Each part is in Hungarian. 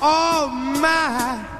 all my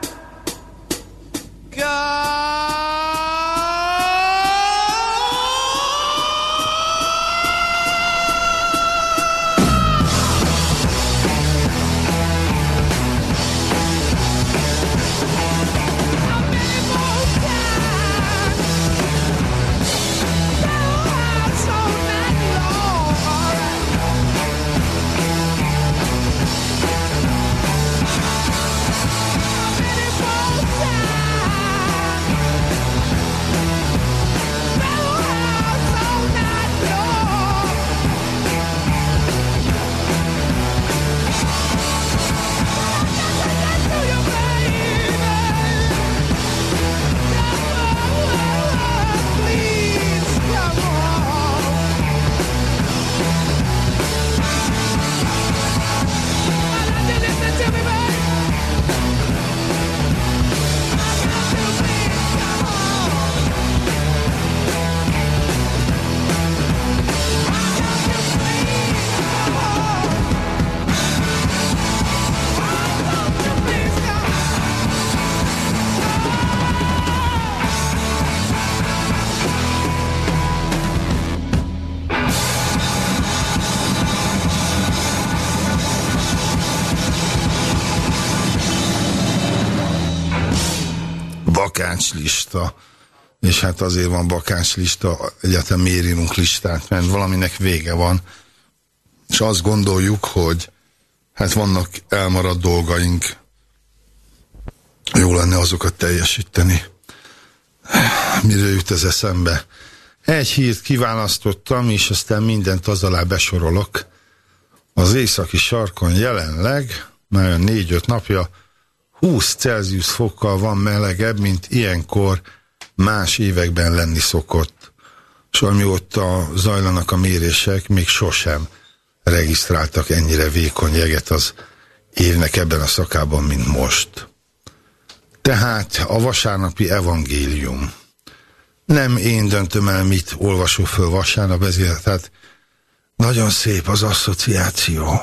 lista, és hát azért van lista, egyáltalán miért listát, mert valaminek vége van, és azt gondoljuk, hogy hát vannak elmaradt dolgaink, jó lenne azokat teljesíteni. Miről jut ez eszembe? Egy hírt kiválasztottam, és aztán mindent az alá besorolok. Az északi sarkon jelenleg, már négy-öt napja, 20 Celsius fokkal van melegebb, mint ilyenkor más években lenni szokott. És amióta zajlanak a mérések, még sosem regisztráltak ennyire vékony jeget az évnek ebben a szakában, mint most. Tehát a vasárnapi evangélium. Nem én döntöm el, mit olvasok föl vasárnap, ezért tehát nagyon szép az asszociáció.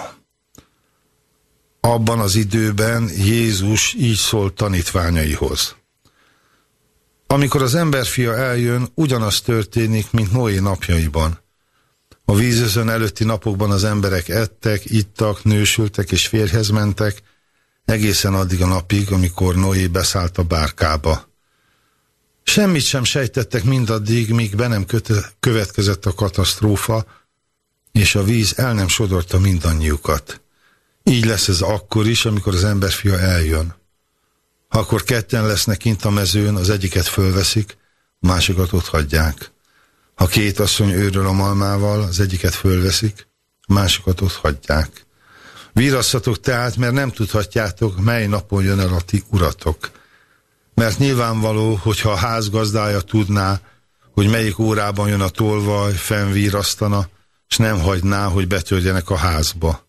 Abban az időben Jézus így szólt tanítványaihoz. Amikor az emberfia eljön, ugyanaz történik, mint Noé napjaiban. A vízözön előtti napokban az emberek ettek, ittak, nősültek és férhez mentek, egészen addig a napig, amikor Noé beszállt a bárkába. Semmit sem sejtettek mindaddig, míg be nem következett a katasztrófa, és a víz el nem sodorta mindannyiukat. Így lesz ez akkor is, amikor az emberfia eljön. Ha akkor ketten lesznek kint a mezőn, az egyiket fölveszik, másikat ott hagyják. Ha két asszony őről a malmával, az egyiket fölveszik, másikat ott hagyják. Vírasszatok tehát, mert nem tudhatjátok, mely napon jön el a ti uratok. Mert nyilvánvaló, hogyha a ház gazdája tudná, hogy melyik órában jön a tolvaj, fennvírasztana, és nem hagyná, hogy betörjenek a házba.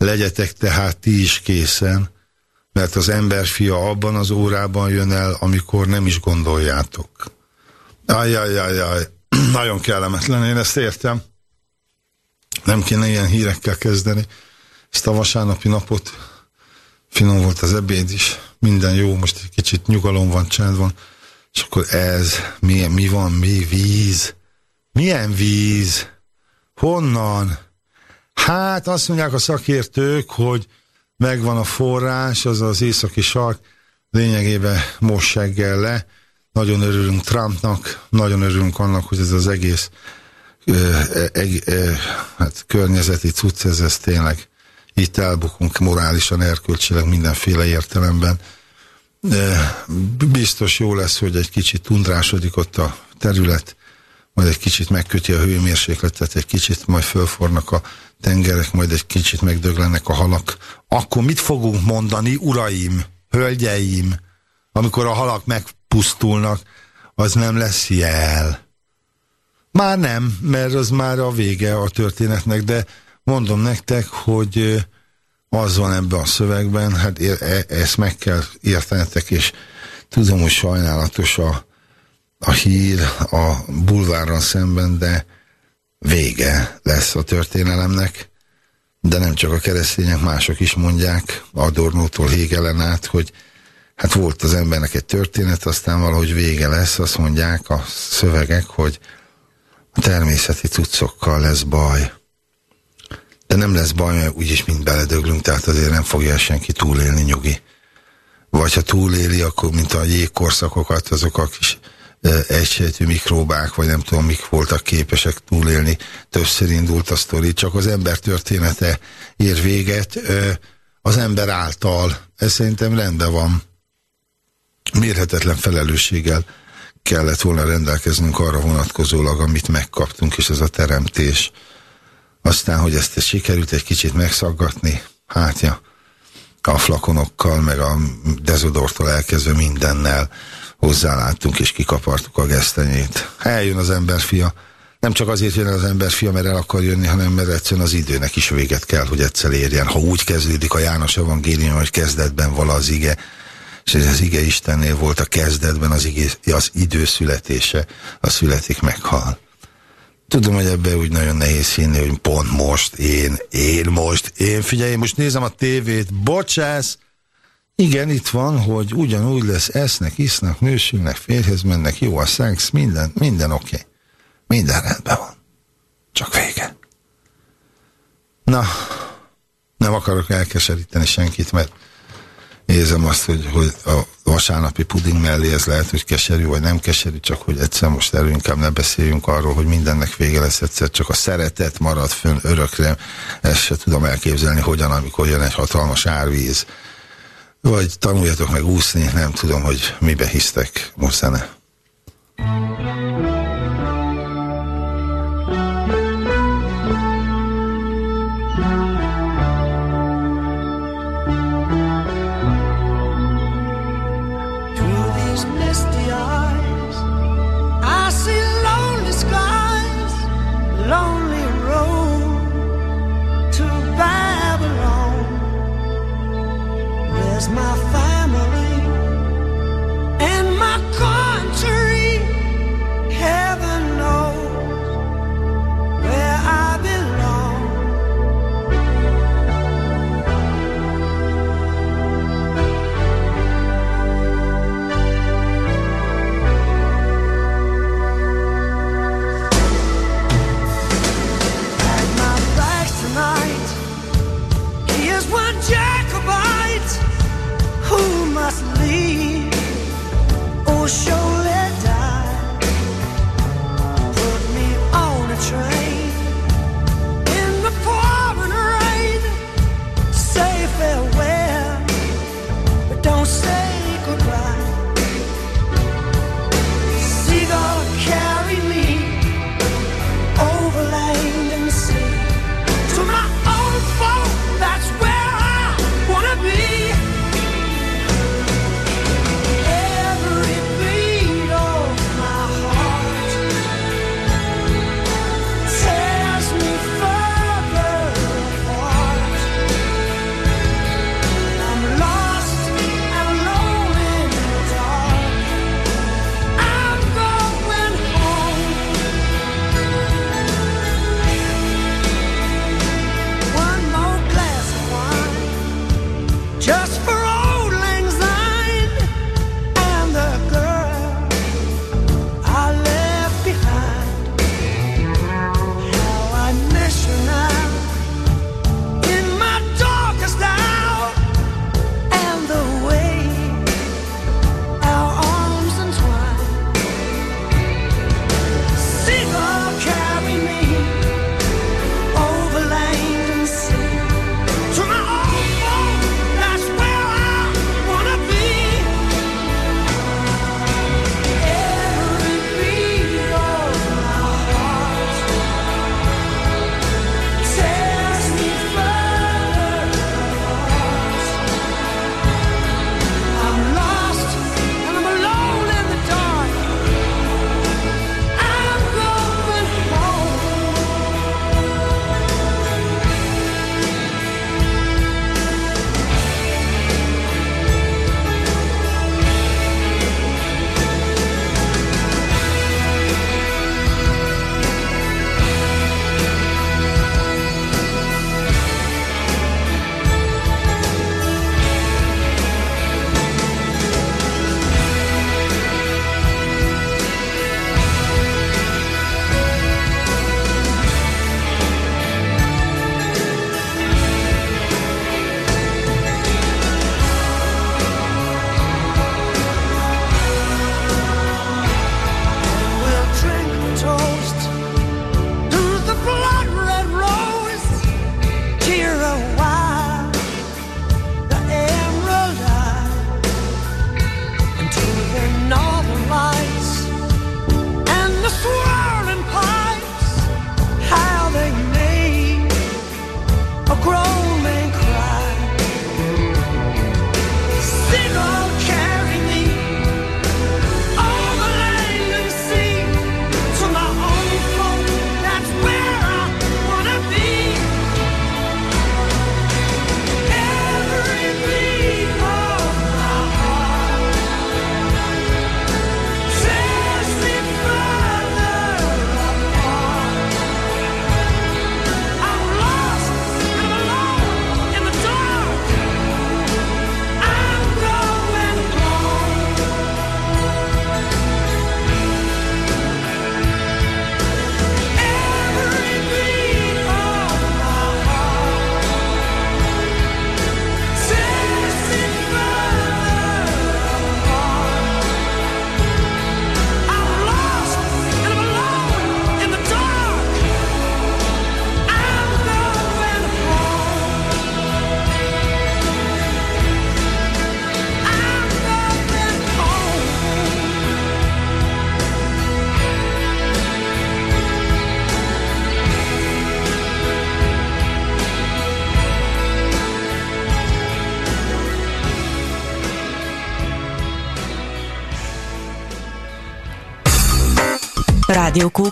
Legyetek tehát ti is készen, mert az emberfia abban az órában jön el, amikor nem is gondoljátok. Ajajajaj, nagyon kellemetlen, én ezt értem. Nem kéne ilyen hírekkel kezdeni. Ezt a vasárnapi napot finom volt az ebéd is, minden jó, most egy kicsit nyugalom van, csend van, és akkor ez, mi, mi van, mi, víz? Milyen víz? Honnan? Hát azt mondják a szakértők, hogy megvan a forrás, az az északi sark, lényegében most le. Nagyon örülünk Trumpnak, nagyon örülünk annak, hogy ez az egész ö, ö, ö, hát, környezeti cucc, ez, ez tényleg itt elbukunk morálisan, erkölcsileg mindenféle értelemben. Biztos jó lesz, hogy egy kicsit tundrásodik ott a terület, majd egy kicsit megköti a hőmérsékletet, egy kicsit majd fölfornak a tengerek, majd egy kicsit megdöglenek a halak. Akkor mit fogunk mondani, uraim, hölgyeim, amikor a halak megpusztulnak, az nem lesz jel. Már nem, mert az már a vége a történetnek, de mondom nektek, hogy az van ebben a szövegben, hát e, ezt meg kell értenetek, és tudom, hogy sajnálatos a, a hír a bulváron szemben, de vége lesz a történelemnek. de nem csak a keresztények, mások is mondják, Adornótól Hegelen át, hogy hát volt az embernek egy történet, aztán valahogy vége lesz, azt mondják a szövegek, hogy a természeti cuccokkal lesz baj. De nem lesz baj, mert úgyis mind beledöglünk, tehát azért nem fogja senki túlélni nyugi. Vagy ha túléli, akkor mint a jégkorszakokat, azok a kis egysejtű mikróbák, vagy nem tudom, mik voltak képesek túlélni. Többször indult a sztori, csak az ember története ér véget az ember által. Ez szerintem rendben van. Mérhetetlen felelősséggel kellett volna rendelkeznünk arra vonatkozólag, amit megkaptunk, és ez a teremtés. Aztán, hogy ezt sikerült egy kicsit megszaggatni, hátja, a flakonokkal, meg a dezodortól elkezdve mindennel, hozzáláttunk és kikapartuk a gesztenyét. Eljön az emberfia. Nem csak azért jön az emberfia, mert el akar jönni, hanem mert egyszerűen az időnek is véget kell, hogy egyszer érjen. Ha úgy kezdődik a János evangélium, hogy kezdetben vala az ige, és ez az ige Istennél volt a kezdetben az, ige, az idő születése, a születik meghal. Tudom, hogy ebbe úgy nagyon nehéz hinni, hogy pont most, én, én most, én figyelj, most nézem a tévét, bocsász, igen, itt van, hogy ugyanúgy lesz, esznek, isznak, nősülnek, férhez mennek, jó a szex, minden, minden oké. Okay. Minden rendben van. Csak vége. Na, nem akarok elkeseríteni senkit, mert érzem azt, hogy, hogy a vasárnapi puding mellé ez lehet, hogy keserű vagy nem keserű, csak hogy egyszer most erről inkább ne beszéljünk arról, hogy mindennek vége lesz egyszer, csak a szeretet marad fönn örökre. Ezt se tudom elképzelni, hogyan, amikor jön egy hatalmas árvíz vagy tanuljatok meg úszni, nem tudom, hogy mibe hisztek most zene.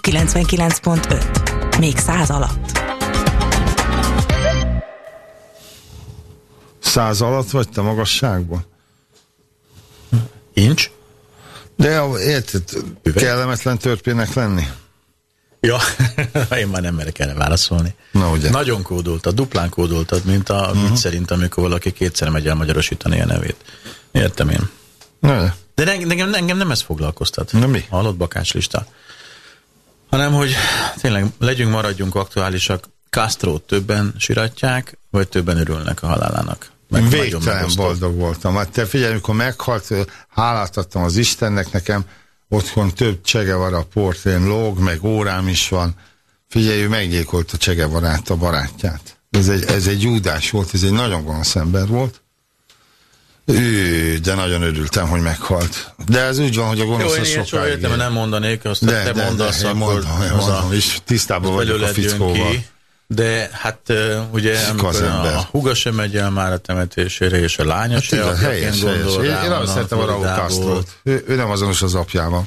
99.5. Még száz alatt. Száz alatt vagy te magasságban? Incs? De érted, Üveg? kellemetlen törpének lenni? Ja, én már nem merek erre válaszolni. Na, ugye. Nagyon kódoltad, duplán kódoltad, mint a uh-huh. vicc szerint, amikor valaki kétszer megy el magyarosítani a nevét. Értem én. Na, De ne- engem, engem nem ez foglalkoztat. Na mi? Hallott bakácslista. Hanem, hogy tényleg legyünk, maradjunk aktuálisak. Castro többen siratják, vagy többen örülnek a halálának. Meg végtelen boldog voltam. Hát te figyelj, amikor meghalt, hálát adtam az Istennek, nekem otthon több Csegevara portrén lóg, meg órám is van. Figyelj, ő meggyilkolta Csegevarát, a barátját. Ez egy, ez egy júdás volt, ez egy nagyon gonosz ember volt. Ő, de nagyon örültem, hogy meghalt. De ez úgy van, hogy a Jó, gonosz én az sokáig értem, nem mondanék, azt De, te de, mondasz, de, akkor mondom, az a- mondom, és tisztában vagyok a fickóval. ki. De hát ugye amikor a, huga sem megy el már a temetésére, és a lánya se, Igen, helyes, helyes. Én, én arra onnan szeretem a Raúl. Castro-t. Ő, ő nem azonos az apjával.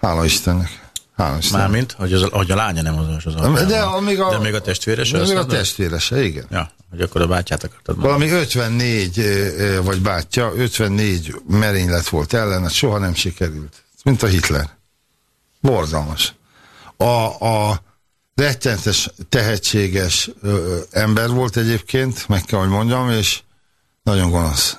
Hála Istennek. Istennek. Mármint, hogy, az, hogy a lánya nem azonos az apjával. De, amíg a, De még a testvérese? De még a mondod? testvérese, igen. Ja, hogy akkor a bátyát akartad mondani. Valami 54, ö, ö, vagy bátyja, 54 merénylet volt ellene, soha nem sikerült. Mint a Hitler. Borzalmas. A, a rettenetes, tehetséges ö, ember volt egyébként, meg kell, hogy mondjam, és nagyon gonosz.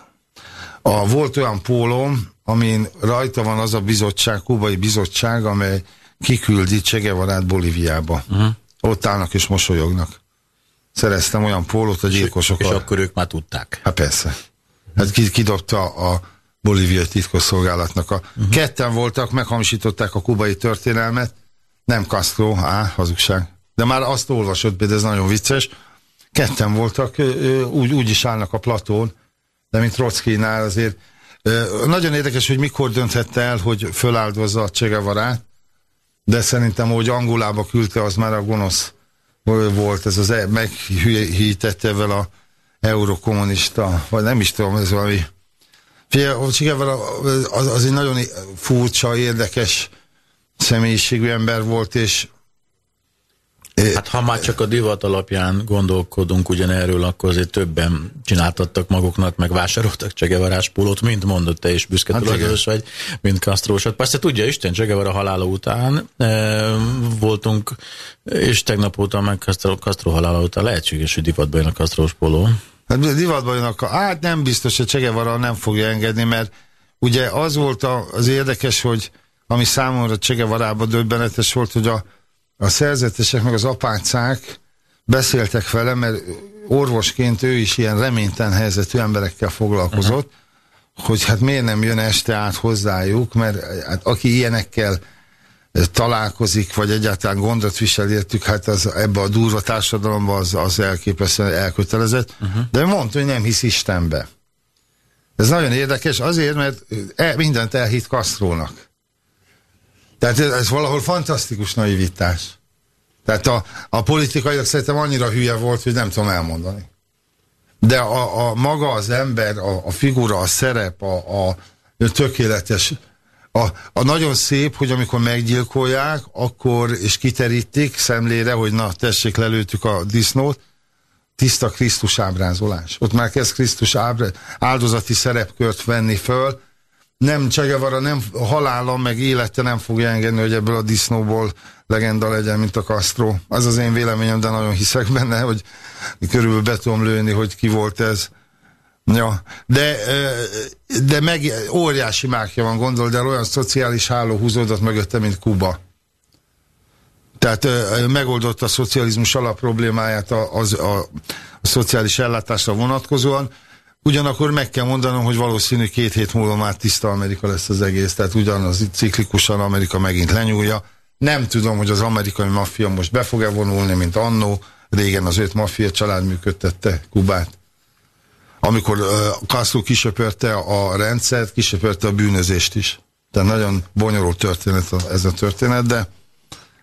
A, volt olyan pólóm, amin rajta van az a bizottság, kubai bizottság, amely kiküldi Csegevarát Bolíviába. Uh-huh. Ott állnak és mosolyognak. Szereztem olyan pólót a És gyilkosokkal. akkor ők már tudták. Hát persze. Hát ki, kidobta a bolíviai titkosszolgálatnak. A uh-huh. Ketten voltak, meghamisították a kubai történelmet. Nem Castro, á, hazugság. De már azt olvasott, például ez nagyon vicces. Ketten voltak, úgy, úgy is állnak a platón, de mint Trotskinál azért. Nagyon érdekes, hogy mikor dönthette el, hogy föláldozza a Csegevarát, de szerintem, hogy Angolába küldte, az már a gonosz volt, ez az e- meghítette vel a eurokommunista, vagy nem is tudom, ez valami Figyelj, az, az egy nagyon furcsa, érdekes személyiségű ember volt, és Hát ha már csak a divat alapján gondolkodunk ugyanerről, akkor azért többen csináltattak maguknak, meg vásároltak Csegevarás pólót, mint mondott te is büszke Hát tulajdonos vagy, mint Castrósat. Persze tudja Isten, Csegevara halála után e, voltunk, és tegnap óta meg Castro, Castro halála után lehetséges, hogy divatba jön a Castrós póló. Hát divatban jönnek, a, hát nem biztos, hogy Che Guevara nem fogja engedni, mert ugye az volt a, az érdekes, hogy ami számomra Che Guevarában döbbenetes volt, hogy a, a szerzetesek meg az apácák beszéltek vele, mert orvosként ő is ilyen reménytelen helyzetű emberekkel foglalkozott, uh-huh. hogy hát miért nem jön este át hozzájuk, mert hát aki ilyenekkel találkozik, vagy egyáltalán gondot visel értük, hát az ebbe a durva társadalomba az, az elképesztően elkötelezett, uh-huh. de mondta, hogy nem hisz Istenbe. Ez nagyon érdekes, azért, mert el, mindent elhitt Kastrónak. Tehát ez, ez valahol fantasztikus naivitás. Tehát a, a politikailag szerintem annyira hülye volt, hogy nem tudom elmondani. De a, a maga az ember, a, a figura, a szerep, a, a tökéletes a, a nagyon szép, hogy amikor meggyilkolják, akkor, és kiterítik szemlére, hogy na, tessék, lelőttük a disznót, tiszta Krisztus ábrázolás. Ott már kezd Krisztus ábra, áldozati szerepkört venni föl, nem Csegevara, nem halála, meg élete nem fogja engedni, hogy ebből a disznóból legenda legyen, mint a Castro. Az az én véleményem, de nagyon hiszek benne, hogy körülbelül be tudom lőni, hogy ki volt ez. Ja, de, de meg óriási mákja van, gondold el, olyan szociális háló húzódott mögötte, mint Kuba. Tehát megoldotta a szocializmus alapproblémáját a, az, a, a szociális ellátásra vonatkozóan, ugyanakkor meg kell mondanom, hogy valószínű két hét múlva már tiszta Amerika lesz az egész, tehát ugyanaz ciklikusan Amerika megint lenyúlja. Nem tudom, hogy az amerikai maffia most be fog-e vonulni, mint annó, régen az öt maffia család működtette Kubát amikor uh, Castro kisöpörte a rendszert, kisöpörte a bűnözést is. Tehát nagyon bonyolult történet a, ez a történet, de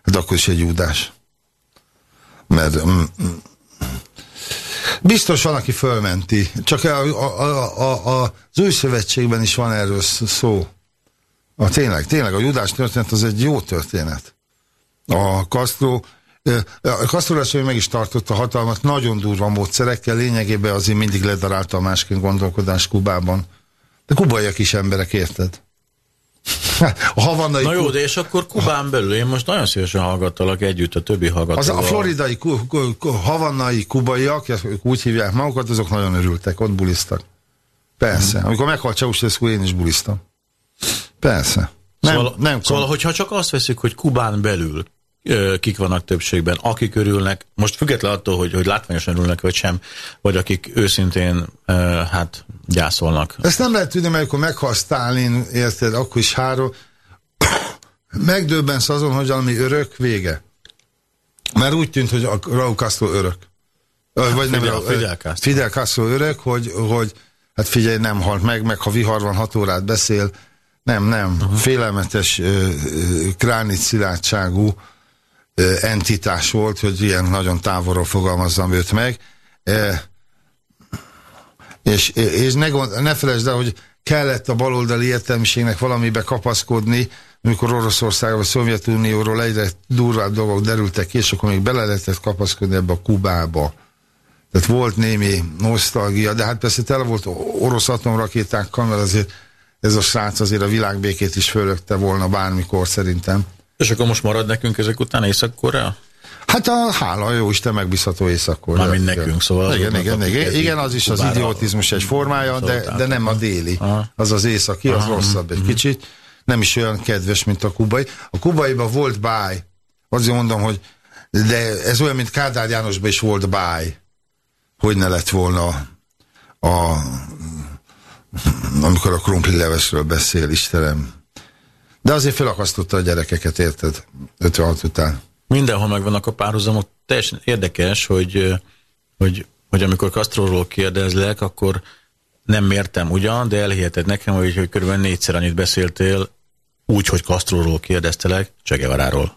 hát akkor is egy júdás. Mert mm, mm, biztos van, aki fölmenti. Csak a, a, a, a, az új szövetségben is van erről szó. A, tényleg, tényleg a judás történet az egy jó történet. A Castro a Castro meg is tartotta hatalmat nagyon durva módszerekkel, lényegében azért mindig ledarálta a másként gondolkodás Kubában. De kubaiak is emberek, érted? A havannai... Na jó, de és akkor Kubán belül, én most nagyon szívesen hallgattalak együtt a többi hallgatóval. Az a floridai, ku, ku, ku, havannai kubaiak, ők úgy hívják magukat, azok nagyon örültek, ott bulisztak. Persze. Hmm. Amikor meghalt Ceausescu, én is bulisztam. Persze. Nem, szóval, nem szóval, hogyha csak azt veszük, hogy Kubán belül kik vannak többségben, akik örülnek, most független attól, hogy, hogy látványosan örülnek, vagy sem, vagy akik őszintén hát gyászolnak. Ezt nem lehet tudni, mert amikor meghal Stalin, érted, akkor is három, megdöbbensz azon, hogy valami örök vége. Mert úgy tűnt, hogy a Raúl Castro örök. Hát vagy Fidel, nem, Fidel Castro. Fidel Castro örök, hogy, hogy hát figyelj, nem halt meg, meg ha vihar van, hat órát beszél, nem, nem, uh -huh. félelmetes kránit szilárdságú entitás volt, hogy ilyen nagyon távolról fogalmazzam őt meg. És, és ne, ne felejtsd el, hogy kellett a baloldali értelmiségnek valamibe kapaszkodni, amikor Oroszország vagy Szovjetunióról egyre durvább dolgok derültek ki, és akkor még bele lehetett kapaszkodni ebbe a Kubába. Tehát volt némi nosztalgia, de hát persze tele volt orosz atomrakétákkal, mert azért ez a srác azért a világbékét is fölökte volna bármikor szerintem. És akkor most marad nekünk ezek után Észak-Korea? Hát a hála jó Isten megbízható észak Mármint nekünk, szóval. Igen, igen, igen, igen, az is az idiotizmus egy formája, de, de nem a déli. Az az északi, az rosszabb egy mhm. kicsit. Nem is olyan kedves, mint a kubai. A kubaiban volt báj. Azért mondom, hogy de ez olyan, mint Kádár Jánosban is volt báj. Hogy ne lett volna a amikor a krumpli levesről beszél, Istenem, de azért felakasztotta a gyerekeket, érted? 56 után. Mindenhol megvannak a párhuzamok. Teljesen érdekes, hogy, hogy, hogy amikor Castroról kérdezlek, akkor nem mértem ugyan, de elhiheted nekem, hogy, hogy körülbelül négyszer annyit beszéltél úgy, hogy Castroról kérdeztelek, Csegevaráról.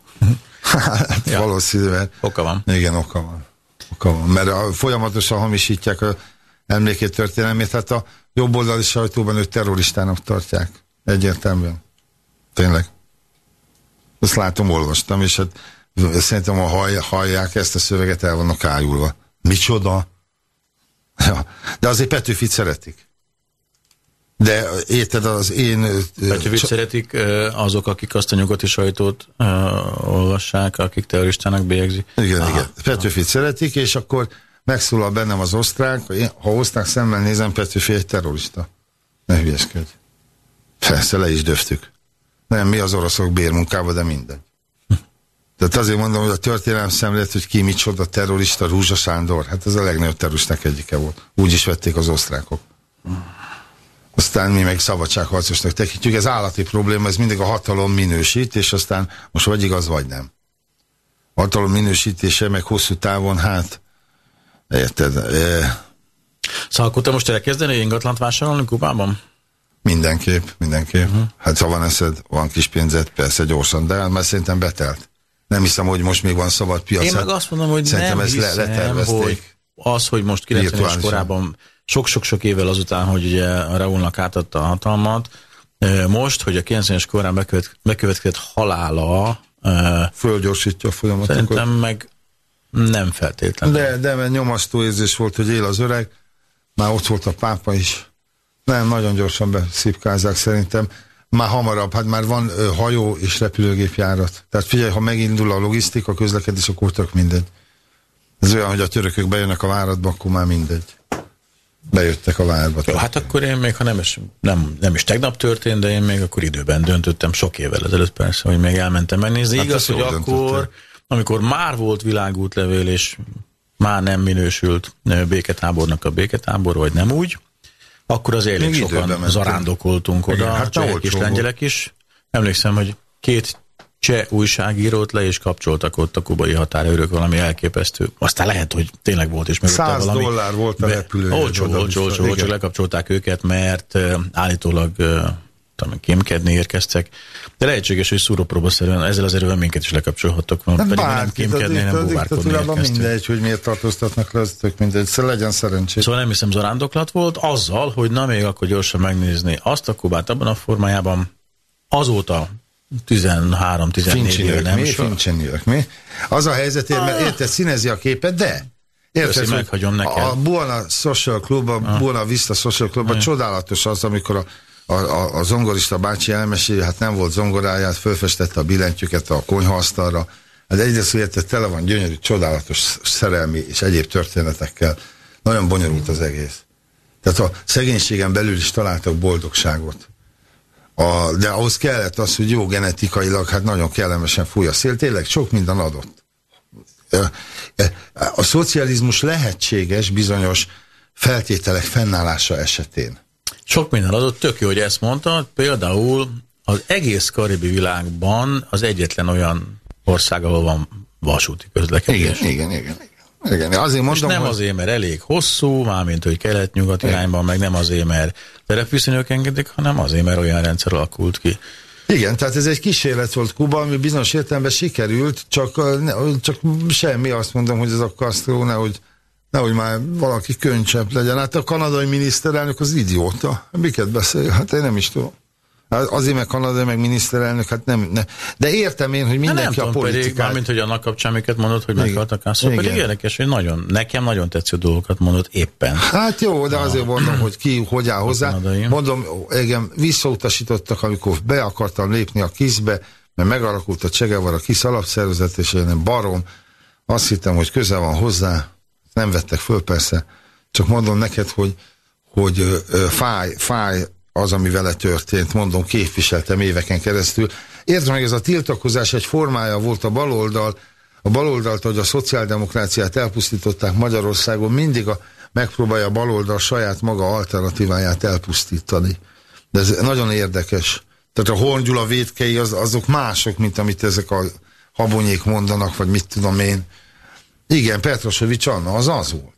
Hát, ja. Valószínűleg. Oka van. Igen, oka van. Oka van. Mert a, folyamatosan hamisítják a emlékét történelmét, hát a jobboldali sajtóban őt terroristának tartják. Egyértelműen. Tényleg. Ezt látom, olvastam, és hát szerintem, ha hall, hallják ezt a szöveget, el vannak ájulva. Micsoda? Ja. De azért Petőfit szeretik. De érted, az én... Petőfit csak... szeretik azok, akik azt a nyugati sajtót uh, olvassák, akik terroristának bélyegzik. Igen, Aha. igen. Petőfit szeretik, és akkor megszólal bennem az osztrák, én, ha osztrák szemmel nézem, Petőfi egy terrorista. Ne hülyeskedj. Persze, le is döftük. Nem, mi az oroszok bérmunkába, de minden. Tehát azért mondom, hogy a történelem szemlélet, hogy ki micsoda terrorista, Rúzsa Sándor, hát ez a legnagyobb terroristák egyike volt. Úgy is vették az osztrákok. Aztán mi meg szabadságharcosnak tekintjük. Ez állati probléma, ez mindig a hatalom minősít, és aztán most vagy igaz, vagy nem. A hatalom minősítése meg hosszú távon, hát érted? E... Szóval akkor te most elkezdenél ingatlant vásárolni Kubában? Mindenképp, mindenképp. Uh -huh. Hát ha van eszed, van kis pénzed, persze gyorsan, de már szerintem betelt. Nem hiszem, hogy most még van szabad piac. Én meg azt mondom, hogy szerintem nem ezt hiszem, le. Hogy az, hogy most 90 es korában sok-sok-sok évvel azután, hogy ugye a Raúlnak átadta a hatalmat, most, hogy a 90-es korán bekövet, bekövetkezett halála fölgyorsítja a folyamatokat. Szerintem meg nem feltétlenül. De, de mert nyomasztó érzés volt, hogy él az öreg, már ott volt a pápa is. Nem, nagyon gyorsan beszipkázák szerintem. Már hamarabb, hát már van ö, hajó és repülőgépjárat. Tehát figyelj, ha megindul a logisztika, a közlekedés, akkor tök mindegy. Ez olyan, hogy a törökök bejönnek a váradba, akkor már mindegy. Bejöttek a várba. Jó, hát akkor én még, ha nem is, nem, nem is tegnap történt, de én még akkor időben döntöttem, sok évvel ezelőtt persze, hogy még elmentem megnézni. Hát Igaz, hogy akkor, amikor már volt világútlevél, és már nem minősült béketábornak a béketábor, vagy nem úgy, akkor az elég sokan zarándokoltunk oda, Igen, hát csehek és lengyelek is. Emlékszem, hogy két cseh újságírót le és kapcsoltak ott a kubai határőrök, valami elképesztő. Aztán lehet, hogy tényleg volt is mögötte valami. dollár volt a repülő. Olcsó, olcsó, olcsó, olcsó, lekapcsolták őket, mert állítólag tudom, kémkedni érkeztek. De lehetséges, hogy szúrópróbaszerűen ezzel az erővel minket is lekapcsolhattak volna. Nem pedig nem kémkedni, nem buvárkodni érkeztünk. mindegy, hogy miért tartóztatnak le, az tök mindegy. Szóval legyen szerencsés. Szóval nem hiszem zarándoklat volt, azzal, hogy na még akkor gyorsan megnézni azt a Kubát abban a formájában, azóta 13-14 éve nem mi? Fincsen mi? Az a helyzet, mert ah. érted, színezi a képet, de Érted, meghagyom neked. A Buona Social Club, a ah. Buona Vista Social Club, a csodálatos az, amikor a, a, a, a zongorista bácsi elmeséli, hát nem volt zongoráját, fölfestette a billentyűket a konyhaasztalra. Hát egyrészt érted, tele van gyönyörű, csodálatos szerelmi és egyéb történetekkel. Nagyon bonyolult az egész. Tehát a szegénységen belül is találtak boldogságot. A, de ahhoz kellett az, hogy jó genetikailag, hát nagyon kellemesen fúj a szél, tényleg sok minden adott. A szocializmus lehetséges bizonyos feltételek fennállása esetén. Sok minden adott, tök jó, hogy ezt mondta. Például az egész karibi világban az egyetlen olyan ország, ahol van vasúti közlekedés. Igen, igen, igen. Igen, azért mondom, és nem hogy... azért, mert elég hosszú, mármint hogy kelet-nyugat irányban, meg nem azért, mert terepviszonyok engedik, hanem azért, mert olyan rendszer alakult ki. Igen, tehát ez egy kísérlet volt Kuba, ami bizonyos értelemben sikerült, csak, csak semmi azt mondom, hogy ez a Castro nehogy, nehogy már valaki könycsepp legyen. Hát a kanadai miniszterelnök az idióta. Miket beszél? Hát én nem is tudom. Hát azért meg Kanada, meg miniszterelnök, hát nem, ne. de értem én, hogy mindenki nem a politikát... mint hogy annak kapcsán, amiket mondott, hogy meghaltak a szó, pedig érdekes, hogy nagyon, nekem nagyon tetsző dolgokat mondott éppen. Hát jó, de azért mondom, hogy ki, hogy áll hozzá. Kanadai. Mondom, igen, visszautasítottak, amikor be akartam lépni a kizbe, mert megalakult a Csegevara kis alapszervezet, és én barom, azt hittem, hogy közel van hozzá, nem vettek föl persze, csak mondom neked, hogy, hogy ö, fáj, fáj az, ami vele történt, mondom, képviseltem éveken keresztül. Értem meg, ez a tiltakozás egy formája volt a baloldal, a baloldalt, hogy a szociáldemokráciát elpusztították Magyarországon, mindig a, megpróbálja a baloldal saját maga alternatíváját elpusztítani. De ez nagyon érdekes. Tehát a Horn védkei az, azok mások, mint amit ezek a habonyék mondanak, vagy mit tudom én. Igen, Petrosovics Anna, az az volt.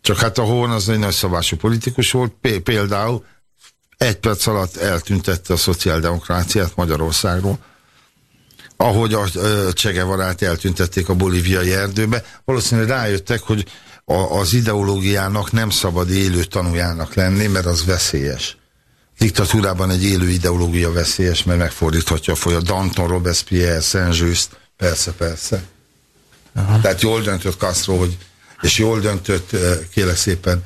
Csak hát a Horn az egy nagyszabású politikus volt, például egy perc alatt eltüntette a szociáldemokráciát Magyarországról, ahogy a Csegevarát eltüntették a bolíviai erdőbe. Valószínűleg rájöttek, hogy a, az ideológiának nem szabad élő tanuljának lenni, mert az veszélyes. Diktatúrában egy élő ideológia veszélyes, mert megfordíthatja a folyamat. Danton, Robespierre, Saint-Just, persze, persze. Aha. Tehát jól döntött Castro, hogy, és jól döntött, kérlek szépen,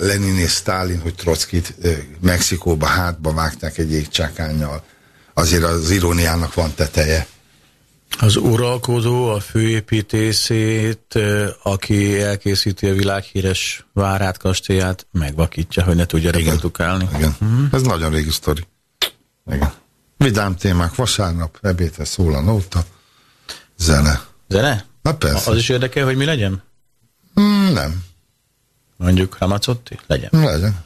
Lenin és Stalin, hogy Trockit Mexikóba hátba vágták egy égcsákányjal. Azért az iróniának van teteje. Az uralkodó, a főépítészét, aki elkészíti a világhíres várát, kastélyát, megvakítja, hogy ne tudja reprodukálni. Igen. -huh. ez nagyon régi sztori. Igen. Vidám témák, vasárnap, ebédre szól a nóta, zene. Zene? Na persze. Az is érdekel, hogy mi legyen? Mm, nem. Mondjuk Ramazotti? Legyen. Legyen.